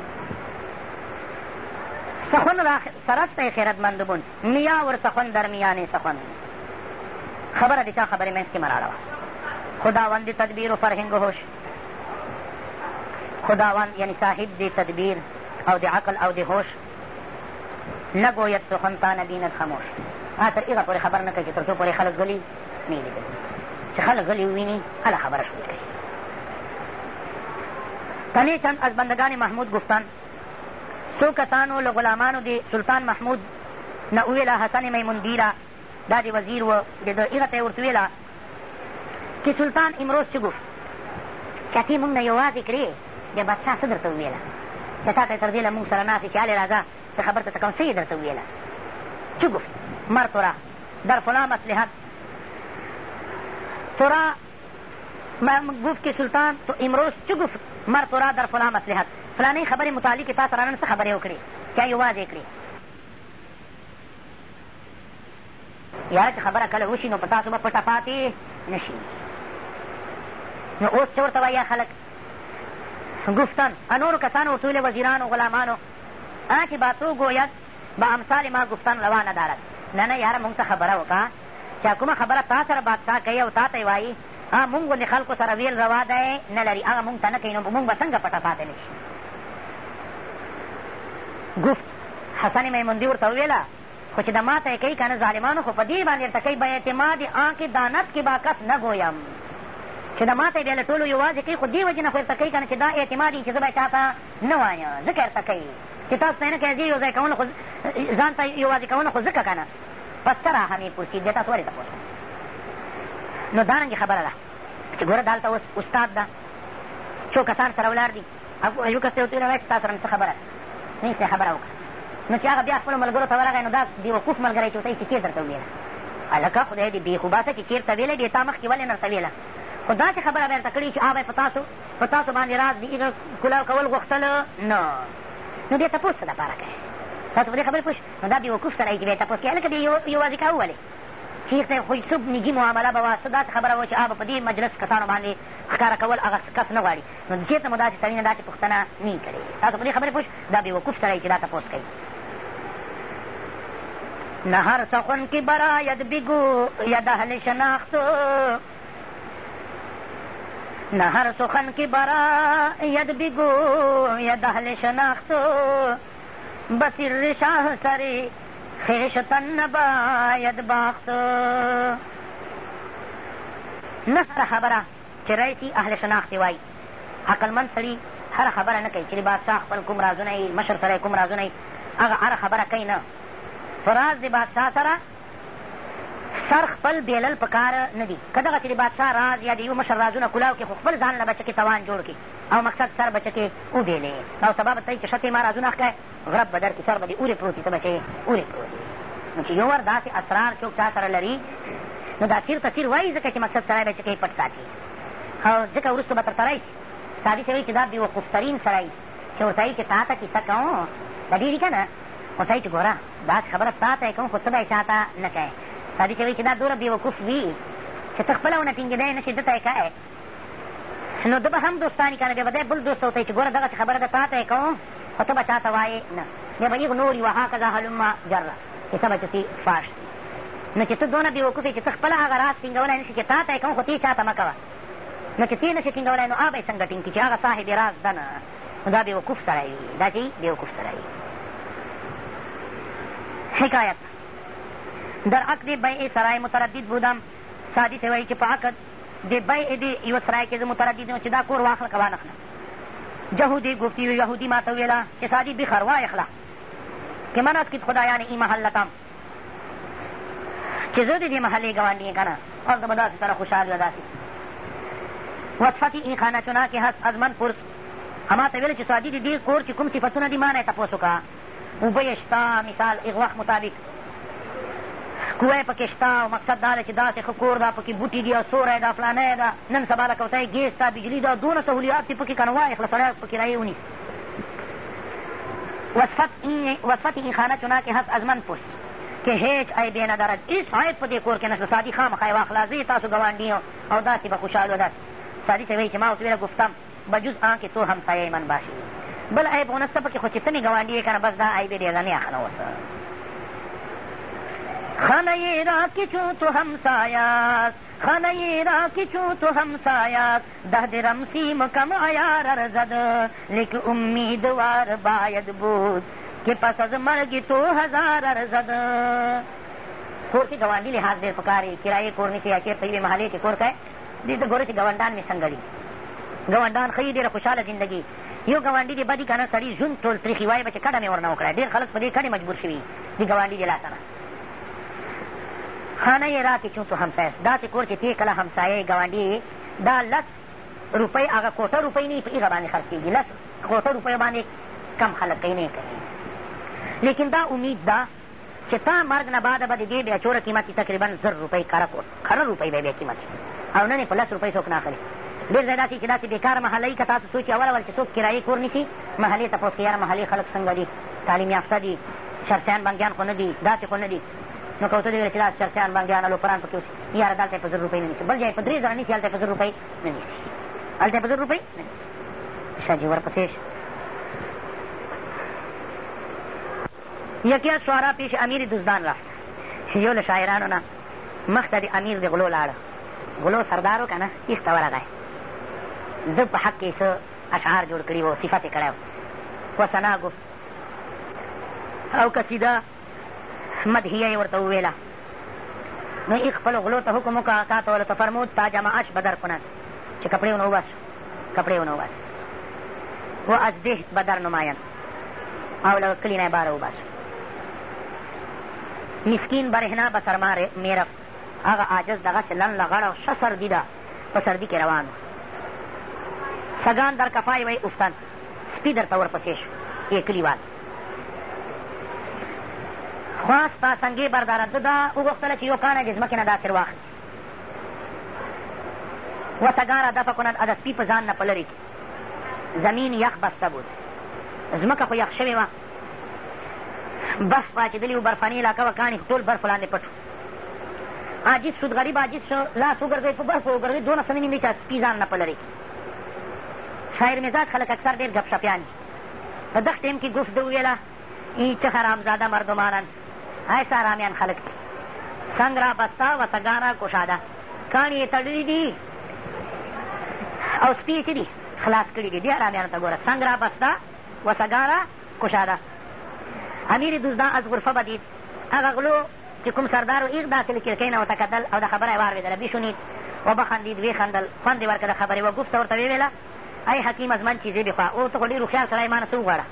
سخن را سرسته خیرتمندبون میا ور سخن در میان سخن خبره د چا خبرې منځ کې مه راړوه خداوند تدبیر و فرهنګ هوش خداوند یعنی صاحب د تدبیر او د عقل او د هوش نګوید سخن تا نبیند خموش ما تر هغه پورې خبر نه کوي چې تر څو پورې خلک غلي نه یې لیدلي چې خلک غلي وویني هله خبره شروع کوي تنی چند از بندگان محمود گفتند څو کسانو له غلامانو د سلطان محمود نه وویله حسن میمون بیله دا د وزیر و د ده هغه ته یې ورته وویله چې سلطان امروز څه ګفت چې اتې موږ نه یوازې کړې د بادشاه څه درته وویله چې تا ته یې تر دې له موږ سره ناستې چې هلې راځه څه خبر ته ته کوم څه یې درته وویله څه ګفت مر تورا در فلان مصلحت تورا گفت که سلطان تو امروز چه گفت مر تورا در فلان مصلحت فلانۍ خبرې متعلق یې تا سره نن څه خبرې وکړې چا یې وازې کړې یاره چې خبره کله وشي نو په تاسو به پټه پاتې نه شي نو اوس څه ورته وایي خلک گفتن انورو کسانو ورته وزیرانو غلامانو آ چې با تو گوید به امثال ما گفتن روا ندارد نه نه یاره مونږ ته خبره وکړه چا کومه خبره تا سره بادشاه کوي او تا ته یې وایي مونږ غوندې خلکو سره ویل روا دی نه لري هغه مونږ ته نه کوي نو مونږ به څنګه پټه پاتې نه شي گفت حسن میموندي ورته وویله خو چې د ماته یې کوي که نه ظالمانو خو په دې باندې ورته کوي بااعتماد آنکې دانت کې با کس نه ګویم چې د ماته یې بیا له ټولو یوازې کوي خو دې وجې نه خو ورته کوي که نه چې دا اعتماد یي چې زه به چا ته نه وایم ځکه ورته کوي چې تاسو ته نه کوي زه یو ځای کولو خو ځان ته یوازې کولو خو ځکه که نه پس څه راهم یې پوسي دې تاسو ولې ته نو دارنګې خبره ده چې ګوره دلته اوس استاد ده څو کسان سره ولاړ دي یو کس ته ورته وویل چې تا سره مې څه خبره ده هغې سره خبره وکړه نو چې هغه بیا خپلو ملګرو ته ورغی نو دا بیوقوف ملګری چې ورته چې چېرته درته وویله هلکه خدای دې بېخو باسه چې چېرته ویلی دې تا مخکې ولې نه درته ویله خو داسې خبره به درته کړې چې هغه به په تاسو په تاسو باندې راز د کلاو کول غوښتل نه نو بیا تپوس څه دپاره کوې تاسو په دې خبرې پوه نو دا بېوقوف سړی چې بیا تپوس کوي هلکه بیا یوازې کوه ولې شیخ صاحب خوجسوب میږي معامله به وه څه داسې خبره وه چې هغه به په دې مجلس کسانو باندې ښکاره کول هغه کس نه غواړي نو چېرته مو داسې سړي نه داسې پوښتنه نه یي کړې تاسو په دې خبرې پوه دا بې وقوف سړی چې دا تپوس کوي نهر سخن کی برایت بگو یا دهل شناختو نهر سخن کی برایت بگو یا دهل شناختو بسر شاه سری خیشتن نباید باخت نسته خبره چې رئیسي اهل شناختې وایي عقلمند سړي هره خبره نه کوي چې د بادشاه خپل کوم رازونه یي مشر سره کوم رازونه یي هغه هره خبره کوي نه په راز د بادشاه سره سر خپل بیلل په کار نه دي که دغسې د بادشاه راز یا د یو مشر رازونه کلاو کړي خو خپل ځان نه به چکې توان جوړ کړي او مقصد سر به چکې وبېلې او سبا به ته چې شتې ما رازونه اخلی غرب به در کښې سر به دې اورې پروت وي ته به چې اورې پروت نو چې یو ور داسې اسرار څوک چا سره لري نو دا تیر ته تیر وایي ځکه چې مقصد سړی به چکې پټ ساتي او ځکه وروسته به ترتلی شي سادي سړی چې دا بېوقوفترین سړی چې ورته وایي چې تا ته کیسه کوم لګېږي که نه ورته وایي چې ګوره داسې خبره تا ته یې کوم خو ته به یې چا ته نه کوې سادي چې وایي چې دا دومره بېوقوف وي چې ته خپله ونه ټینګېدی نه شي ده ته یې کوې نو ده به هم دوستاني که نه بیا به دی بل دوست ته وتهیي چې ګوره دغسې خبره ده تا ته یې کوم خو ته به چا ته وایې نه بیا به ایغنوري وهاکذا هلما جره کیسه به چسي فاش نو چې ته دونه بېوقوف یې چې ته خپله هغه راز ټینګولی نه شي چې تا ته یې کوم خو تی چا ته مه کوه نو چې تی نه شي ټینګولی نو آ به یې څنګه ټینګ کړي چې هغه صاحب راز ده نه نو دا بېوقوف سړی وي دا چې بېوقوف سړی وي حکایت در عقد بیع سرای متردد بودم سادی سے وی که په عقد د بیع دې یوه سرای کې زه متردد یم چې دا کور واخله که وانخله جهودی گفتی و یهودی ما ته وویله چې سادی بخر واخله که من اسکید خدایان ای محلتم چې زه د دې محلې ګاونډي یم که نه هلته به داسې سره خوشحال وه داسې وصفت این خانه چنا که هست از من پرس هما ته ویله چې سادي د دې کور چې کوم صفتونه دي ما نه یې تپوس وکړه اوبه یې شته مثال هغ وخت مطابق کوه پکې شته او مقصد دا دی چې داسې ښه کور دا پکې بوټي دي او سوری دا فلانی ده نن سبا لکه ورته ګیس ته بجلي ده دونه سهولیات دي پکې که نه وایې خله سړی په کرایې ونیسي وصفت این خانه چنانکه هست از من پرس که هیچ عیبی ندارد هیچ عیب په دې کور کې نشته سادي خامخا یوه اخلاصي تاسو ګاونډي او داسې به خوشحال داسې سادي ته وایي چې ما ورته ویله گفتم بجز آنکه تو همسایه من باشی بل عیب خو نسته پکې خو چې ته مې ګاونډي یې که نه بس دا عیب یې ډېر نه اخله اوس خانه را کی چون تو همسایاست خانه را کی چون تو همسایاست ده درم سیم کم عیار ارزد لیک امیدوار باید بود که پس از مرگ تو هزار ارزد کور کې ګاونډي لحاظ ډېر پکار وي کرایې کور نیسي یا چېرته یوې محلې کې کور کوي دې ته ګوره چې ګاونډان مې څنګه دي ګاونډان ښه ډېره خوشحاله زندګي یو ګاونډي دې بدي که نه سړي ژوند ټول تریخي وایي به چې کډه مې ورنه وکړه ډېر خلک په دې کډې مجبور شوي دي ګاونډي دې لاسه نه خانه یې را کې چون تو همسایه داسې کور چې تېر کله همسایه ګاونډي دا لس روپۍ هغه کوټه روپۍ نه په هغه باندې خرڅ کېږي لس کوټه روپۍ باندې کم خلک کوي نه کوي لیکن دا امید ده چې تا مرګ نه بعده به د دې بیا چوره قیمت کې تقریبا زر روپۍ کره روپۍ به بیا قیمت او نن یې په لس روپۍ څوک نه اخلي ډېر ځای داسې چې داسې بېکاره محله وي که تاسو سوچ اول اول چې څوک کرایې کور نیسي محلې تپوس کوي یاره محلې خلک څنګه دي تعلیم یافته دي شرسیان بنګیان خو نه دي داسې خو نه دي نو که ورته وویل چې داسې چرسیان بنګیان لوپران پکې اوسي یاره دلته یې په زر روپۍ نه نیسي بل ځای په درې زره نیسي هلته یې په زر روپۍ نه نیسي هلته یې په زر روپۍ نه نیسي ښه جي ورپسې شه یکی از شعرا پیش امیر دوزدان رفت چې یو له شاعرانو نه مخته د امیر د غلو لاړه غلو سردار که نه ایسته ورغی زه په حق کې څه اشعار جوړ کړي وو صفت یې کړی وو وسنا او قصیده مدهیه یې ورته وویله نو ای خپلو غلو ته حکم وکړه تا ته ورته فرمود تا جمعش بدر کنند چې کپړې ونه وباسو کپړې ونه وباسو و از دهت بدر نمایند او له کلي نه یې باره وباسو مسکین برهنا به سرما میرف هغه عاجز دغسې لنډه غړه ښه سردي ده په سردي کې روان سگان در کفای وی افتن سپی درته ورپسې شو یې کلیوال خواست پاسنګې برداره ده دا وغوښتله چې یو کاڼی د ځمکې نه داسې واخلي وسگارا دفع کند از سپی په ځان نه په لرې زمین یخ بسته بود ځمکه خو یخ شوې وه بس پاچېدلي وو برفاني علاقه وه کاڼي ټول برف لاندې پټ عاجز شود غریب عاجز شو لاس وګرځوي په برف وګرځوي دونه څه نه نیندي چې سپي ځان نه په لرې شاعر مزاج خلک اکثر ډېر ګپشپیان دي په دغ ټیم کې ګفت ده وویله ای چه حرامزاده مردمانند ایسا رامیان خلک سنگ را بستا و سگارا کشاده کاڼي یې تړلي دي او سپي چې دي خلاص کړي دي دې ارامیانو ته ګوره سنگ را بستا و سگارا کشاده امیر دوزدان از غرفه بدید هغه غلو چې کوم سردار و ایغ داسې له کړکۍ نه ورته کتل او د خبره یې واورېدله بېشونید وبخندید ویخندل خوند یې ورکړه د خبرې و ګفته ورته ویې ویله ای حکیم از من چیزې بخوا او ته خو ډېر هوښیار سړی ما نه څه وغواړه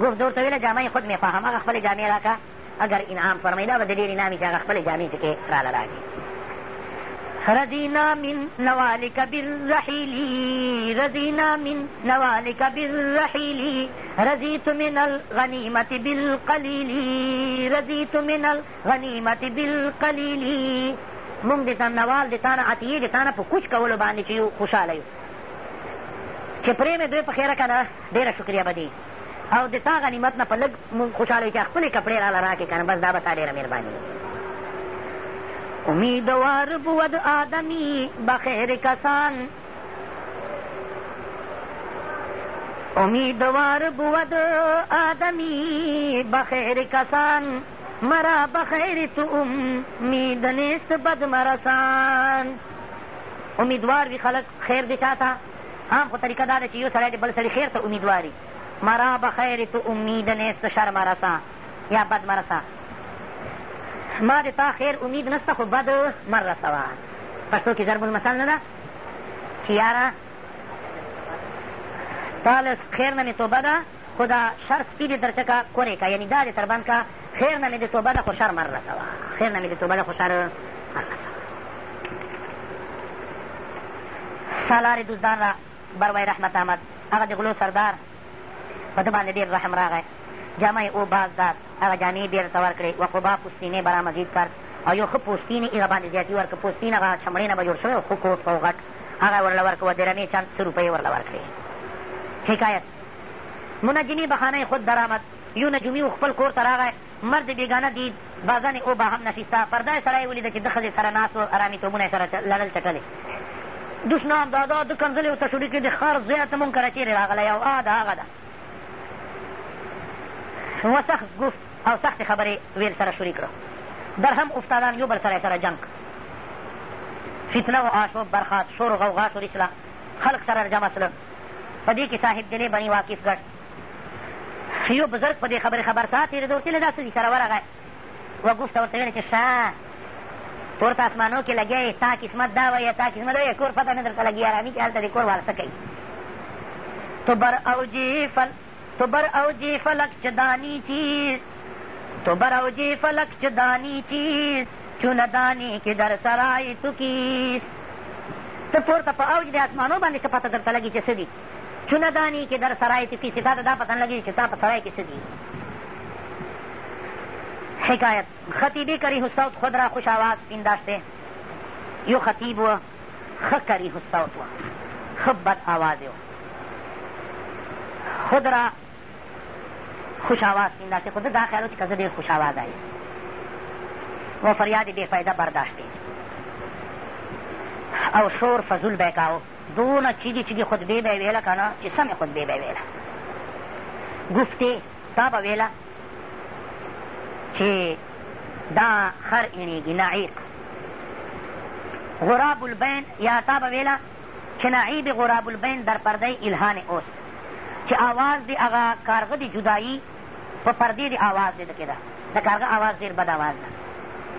ګفت ورته ویله جامه یې خود مې خوا هماغه خپلې جامې راکړه اگر انعام فرمایدا به د ډېر انعامي چې هغه خپلې جامې چې کې راله راکړي رضینا من نوالک بالرحیل رضینا من نوالک بالرحیل رضیت من الغنیمت بالقلیل رضیت من الغنیمت بالقلیل موږ د تا نوال د تا نه عطیې د تا نه په کوچ کولو باندې چې خوشحاله یو چې پرې مې دوی په خیره که نه ډېره شکریه به دی او د تا غنیمت نه په لږ مونږ خوشحاله چې خپلې کپړې راله راکړې که نه بس دا به ستا ډېره مهرباني امیدوار بود آدمی بخیر کسان امیدوار بود آدمی بخیر کسان مرا بخیر تو امید نیست بد مرسان امیدوار وي خلک خیر د چا ته عام خو طریقه دا ده چې یو سړی د بل سړي خیر ته امیدواري مرا بخیر تو امید نیست شر مرسا یا بد مرسا ما د تا خیر امید نسته خو بد مر رسوه پښتو کې ضرب المثل نه ده چې یاره تا له خیر نه مې توبه ده خو دا شر سپي دې در چکه کورې که یعنې دا دې تربند که خیر نه مې د توبه ده خو شر مر رسوه خیر نه مې د توبه ده خو شر مر رسوه سالار دوزدان را بروی رحمت آمد هغه د غلو سردار په ده باندې ډېر رحم راغی جامه یې اوباز داد هغه جامې یې بېرته ورکړې و قبا پوستینې به رامزید کرد او یو ښه پوستین یې هغه باندې زیاتي ورکړه پوستین هغه چمړې نه به جوړ شوی خو کوف او غټ هغه یې ورله ورکړه د رمې چند څه روپۍ ورله ورکړې حکایت منجمي بخانه یې خود درآمد یو نجومي و خپل کور ته راغی مرد بېګانه دید بازانې او به هم نشسته پرده سړی ولیده چې د ښځې سره ناست و ارامېتوبونه یې سره لړل چټلې دشنام دادا د کنځلې ورته شروع کړي د ښار زیاته مونکره چېرې راغلی او آ د هغه ده و سخت گفت او سخت خبرې ویل سره شروع کړه در هم افتادان یو بل سره سره جنگ فتنه و آشوب برخاست شور و غوغا شوري سله خلق سره جمع سله په دې کې صاحب دلې بني واقف ګډ یو بزرګ په دې خبرې خبر ساه تېرېده ورته له داسې دي سره ورغی و ګفته ورته ویل چې شاه پورته اسمانو کې لګیا یې تا قسمت دا وایه تا قسمت وایه کور پته نه درته لګي ارامي چې هلته دې کور والا څه کوي تو بر اوجی فل تو بر اوجی فلک چدانی چیز تو بر اوجی فلک چدانی چیز چون دانی که در سرای تو کیست ته پورته په اوج د اسمانو باندې څه پته درته لګي چې څه دي چونه دانی کې در سرای تو کیسې تا ته دا پته نه لګېږي چې تا په سرای کې څه دي حکایت خطیبی کری حسوت خود را خوش آواز پینداشته یو خطیب و خ کری حسوت و خ بد آواز و خود را خوش آواز کیم داسې خو ده دا خیال چې که زه ډېر خوش آوازه یم و فریاد بې فایده برداشتې او شور فضول به یې کاوه دونه چیږي چیږي خطبې به یې ویله که نه چې سمې خطبې به یې ویله گفتې دا به ویله چې دا خر اینېږي نعیق غراب البین یا تا به ویله چې نعیب غراب البین در پرده الهان اوست چې آواز دی هغه کارغه د جدایی په پردې دې اواز لیده کېده د کارغه اواز ډېر بد اواز ده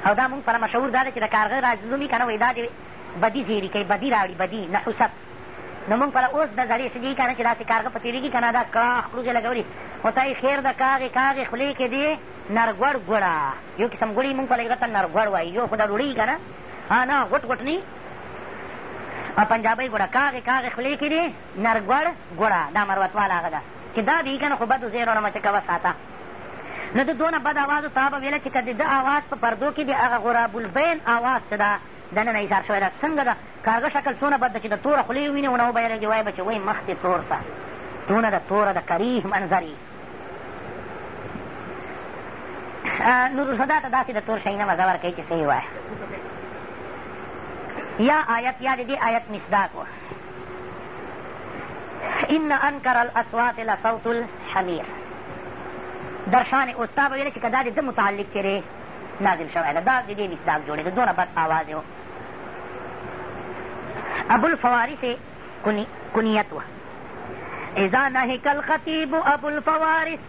او دا مونږ پله مشهور دا ده چې د کارغه راځلومي که نه وایي دا دې بدي زیري کوي بدي راوړي بدي نحوست نو مونږ پله اوس د زرې شدي که نه چې داسې کارغه په تېرېږي که نه دا کاخ کړوزې لګولي خو ته یې خیر د کاغې کاغې خولې کې دې نرګوړ ګوړه یو قسم ګوړي مونږ پله هغه ته نرګوړ وایي یو خو دا ډوډۍ که نه ها نه غټ غټ نه او پنجابۍ ګوړه کاغې کاغې خولې کې دې نرګوړ ګوړه دا مروتواله هغه ده چې دا دې که نه خو بدو زیرونه مچکوه ساته نه د دونه بد اوازو تا به ویله چې که د ده اواز په پردو کې د هغه غراب البین اواز چې ده دننه ایسار شوی ده څنګه ده کارغه شکل څونه بد ده چې د توره خولې یې ووینې ونه وبهېږي وایي به چې وایي مخ دې تور سه دونه د توره د کریح منظر یي نورالهدا ته داسې د تور شی نه مزه ورکوي چې څه یې وایه یا آیت یا د دې آیت مصداق و ان انکر الاصوات لصوت الحمیر در شان استا به ویله چې که دا د ده متعلق چېرې نازل شوی ده دا د دې مصداق جوړېده دونه بد آواز و ابوالفوارس کنیت وه اذا نهک الخطیب ابوالفوارس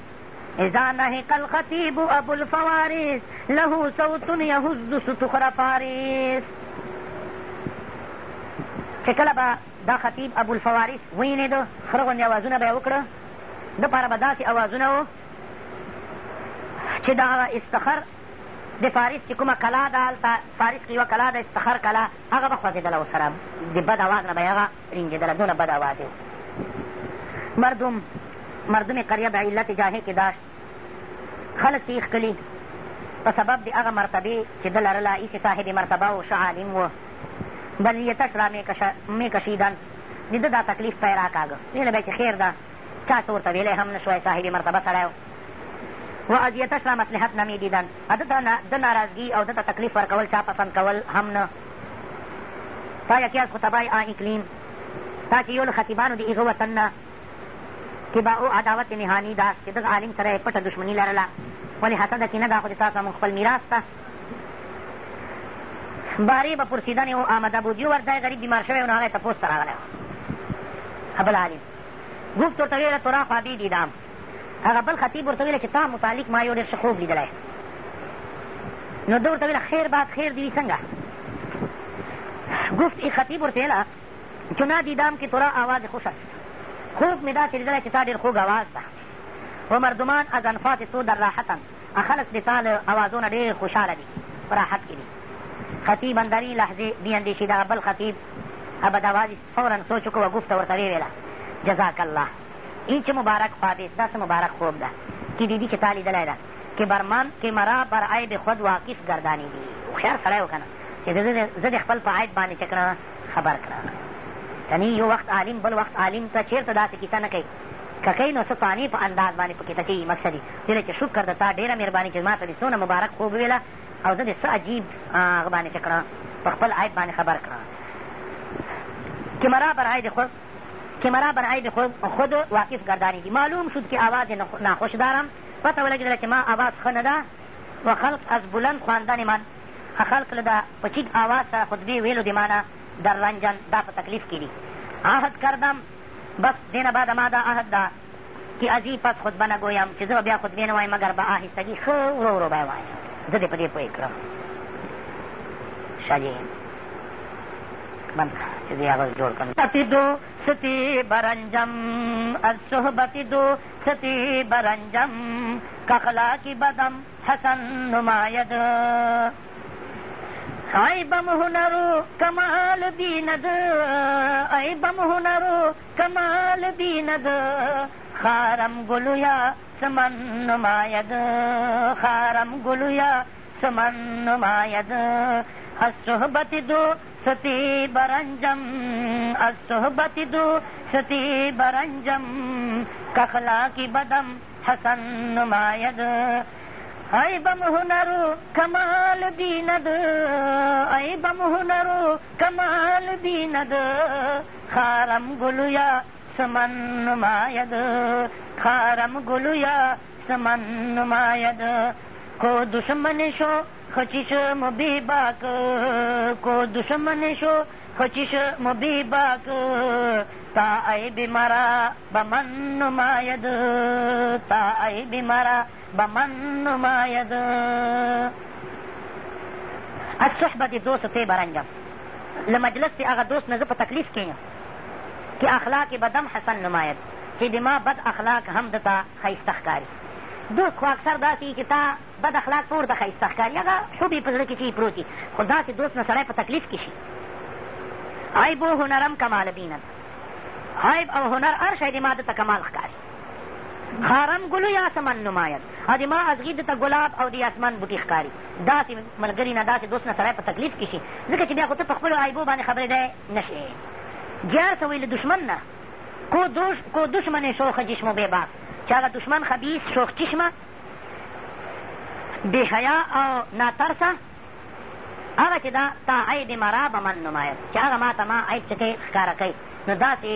اذا نهک الخطیب ابوالفوارس له صوت یهز ستخر فارس چې کله به دا خطیب ابوالفوارس وینېده خره غوندې اوازونه به یې وکړه ده پاره به داسې اوازونه و چې د هغه استخر د فارس چې کومه کلا ده هلته فارس کې یوه کلا ده استخر کلا هغه به خوځېدله ورسره د بد اواز نه به یې هغه رنجېدله دونه بد اواز مردم مردم قریه به علت جاهل کې داشت خلک چې ښکلي په سبب د هغه مرتبې چې ده لرله ایسې صاحب مرتبه و ښه عالم و بل یې تش را مې کشیدن د ده دا تکلیف پی را کاږه ویله به چې خیر ده چا څه ورته ویلی هم نه شوی صاحب مرتبه سړی و و از یې تش را مصلحت نه مې دیدن ده د ناراضګي او ده ته تکلیف ورکول چا پسند کول هم نه تا یکی از خطبای آن اقلیم تا چې یو له خطیبانو د هغه وطن نه تباعو عداوت نهاني داشت چې دغه عالم سره یې پټه دښمني لرله ولې حسده کینه دا خو د تا سمون خپل میراث ته باری به پرسیدنې و آمده بود یو ورځی غریب بیمار شوی و نو هغه یې تپوس ته راغلی و بل عالم گفت ورته ویله تو را خوابیدی دام هغه بل خطیب ورته ویله چې تا متعلق ما یو ډېر ښه خوب لیدلی نو ده ورته ویله خیر باد خیر دي وي څنګه گفت ای خطیب ورته ویله چنا دیدام که تورا آواز خوش است خوب می داسې لیدلی چې تا ډېر خوږ آواز ده و مردمان از انفات تو در راحتن خلق د تا له آوازونه ډېر خوشحاله دي په راحت کې دي خطیب اندرې لحظې بیاندېشي دغه بل خطیب ابد آواز فورا سوچ وکړو ګفته ورته ویې ویله جزاک الله این چه مبارک خواب است دا څه مبارک خوب ده چې دیدي چې تا لیدلی ده که برمن که مرا بر عیب خود واقف ګردانېږي هوښیار سړی و که نه چې زه د خپل په عیب باندې چې کړه خبر کړه کنی یو وخت عالم بل وخت عالم ته چېرته داسې کیسه نه کوي که کوي نو څه فانې په انداز باندې پکې ته چي مقصد یي دله چې شکر د تا ډېره مهرباني چې ما ته دې څومره مبارک خوب وویله او زه دې څه عجیب هغه باندې چې کړه په خپل عیب باندې خبر کړه که مرا بر عید خود که مرا بر عیب خود, خود واقف گردانیدی معلوم شد که آواز ناخوش دارم پته ولګېدله چې ما آواز ښه نه ده و خلق از بلند خواندن من خلق له د په چیږ آواز سره خطبې ویلو د مانه در رنجن دا په تکلیف کې دي عهد کردم بس دینه بعد ما دا عهد ده که از پس خطبه نه ګویم چې زه به بیا خطبې نه وایم مګر به آهستګي ښه ورو ورو به یې وایم زه دې په دې پوه کړم شاجین دشمن چې دی هغه جوړ کړم تطیدو ستی برنجم از صحبت دو ستی برنجم کخلاکی بدم حسن نماید عیبم هنرو کمال بیند عیبم هنرو کمال بیند خارم گلویا سمن نماید خارم گلویا سمن نماید از صحبت دو ستی برنجم از صحبت دو ستی برنجم کخلاقی بدم حسن نماید عیبم هنرو کمال بیند عیبم هنرو کمال بیند خارم گلویا سمن نماید خارم گلویا سمن نماید کو دشمن شو kaçışım bir bak Kuduşumun şu kaçışım bir bak Ta ay bimara baman numayadı Ta ay bimara baman numayadı از صحبت دوست تی برنجم له مجلس د هغه دوست نه زه په تکلیف کې یم چې اخلاق بدم حسن نماید چې د ما بد اخلاق هم دته ښایسته ښکاري دوست خو اکثر داسې وي چې تا بد اخلاق پورته ښایسته ښکاري هغه خوبې په زړه کې چې پروت وي خو داسې دوست نه سړی په تکلیف کې شي عیب و هنرم کمال بینن عیب او هنر هر شی دې ما دته کمال ښکاري خارم ګلو یا سمن نماید ا ما ازغي دته ګلاب او د اسمان بوټي ښکاري داسې ملګري نه داسې دوست نه سړی په تکلیف کې شي ځکه چې بیا خو ته په خپلو عیبو باندې خبرېدی نه شې جار سوی له دشمن نه کو دوش کو دشمن شوخه جسمو بې باک چې هغه دشمن خبیث شوخ چشمه بې حیا او ناترسه هغه چې دا تا عیب مرا به من نماید چې هغه ما ته ما عیب چې کوي ښکاره کوي نو داسې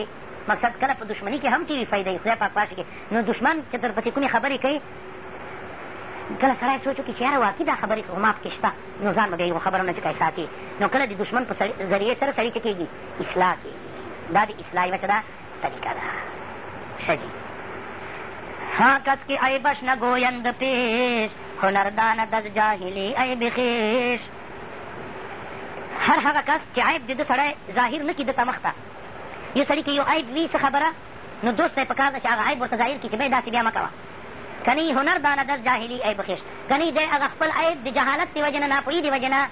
مقصد کله په دشمني کې هم چې وي فایده خدای پاک پاشي کې نو دشمن چې در پسې کومې خبرې کوي کله سړی سوچ وکړي چې یاره واقعي دا خبرې خو ما پکې شته نو ځان به بیا یو خبره نه چې کوي ساتي نو کله د دشمن په ذریعې سره سړي چې کېږي اصلاح کېږي دا د اصلاح یوه څه ده طریقه ده ښه ها کس کی عیبش نگویند پیش هنردان دز جاهلی عیب خیش هر هغه کس چې عیب د ده سړی ظاهر نه کړي ده ته مخ ته یو سړي کې یو عیب وي څه خبره نو دوست ته یې پکار ده چې هغه عیب ورته ظاهر کړي چې بیا داسې بیا مه کوه که نه هنر دانه دز جاهلي عیب خیش که نه دی هغه خپل عیب د جهالت د وجې نه ناپوهي د وجې نه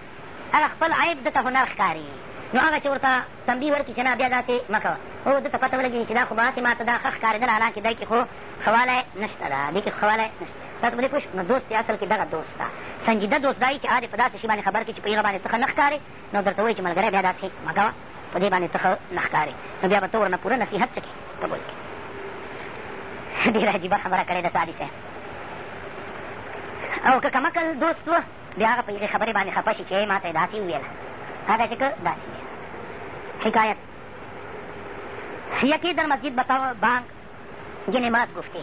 هغه خپل عیب ده ته هنر ښکاري نو هغه چې ورته تنبیه ورکړي چې نه بیا داسې مه کوه او ده ته پته ولګېږي چې دا خو بهاسې ما ته دا ښه ښکارېدل حالانکې دی کې خو ښه نشته ده دې کې خو ښه نشته تاسو باندې پوه نو دوست اصل کې دغه دوست ده سنجیده دوست دی چې هر په داسې شي باندې خبر کړي چې په هغه باندې څه ښه نه ښکاري نو درته وایي چې ملګری بیا داسې مه کوه په دې باندې څه ښه نه ښکاري نو بیا به ته ورنه پوره نصیحت څه کړې قبول کړې ډېره عجیبه *laughs* خبره کړې ده سعدي صاحب او که کمکل دوست و بیا هغه په هغې خبرې باندې خفه شي چې ما ته یې داسې وویله هغه چې که داسې حکایت یکی در مسجد به بانک یعنې ماز گفتی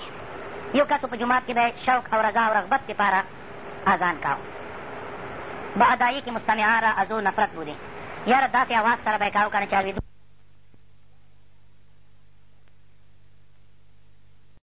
یو کسو په جومات کې به شوق او رضا او رغبت دپاره اذان کاو به ادایې کې مستمعان را از او نفرت بودی یاره داسې اواز سره به یې کاو که نه چې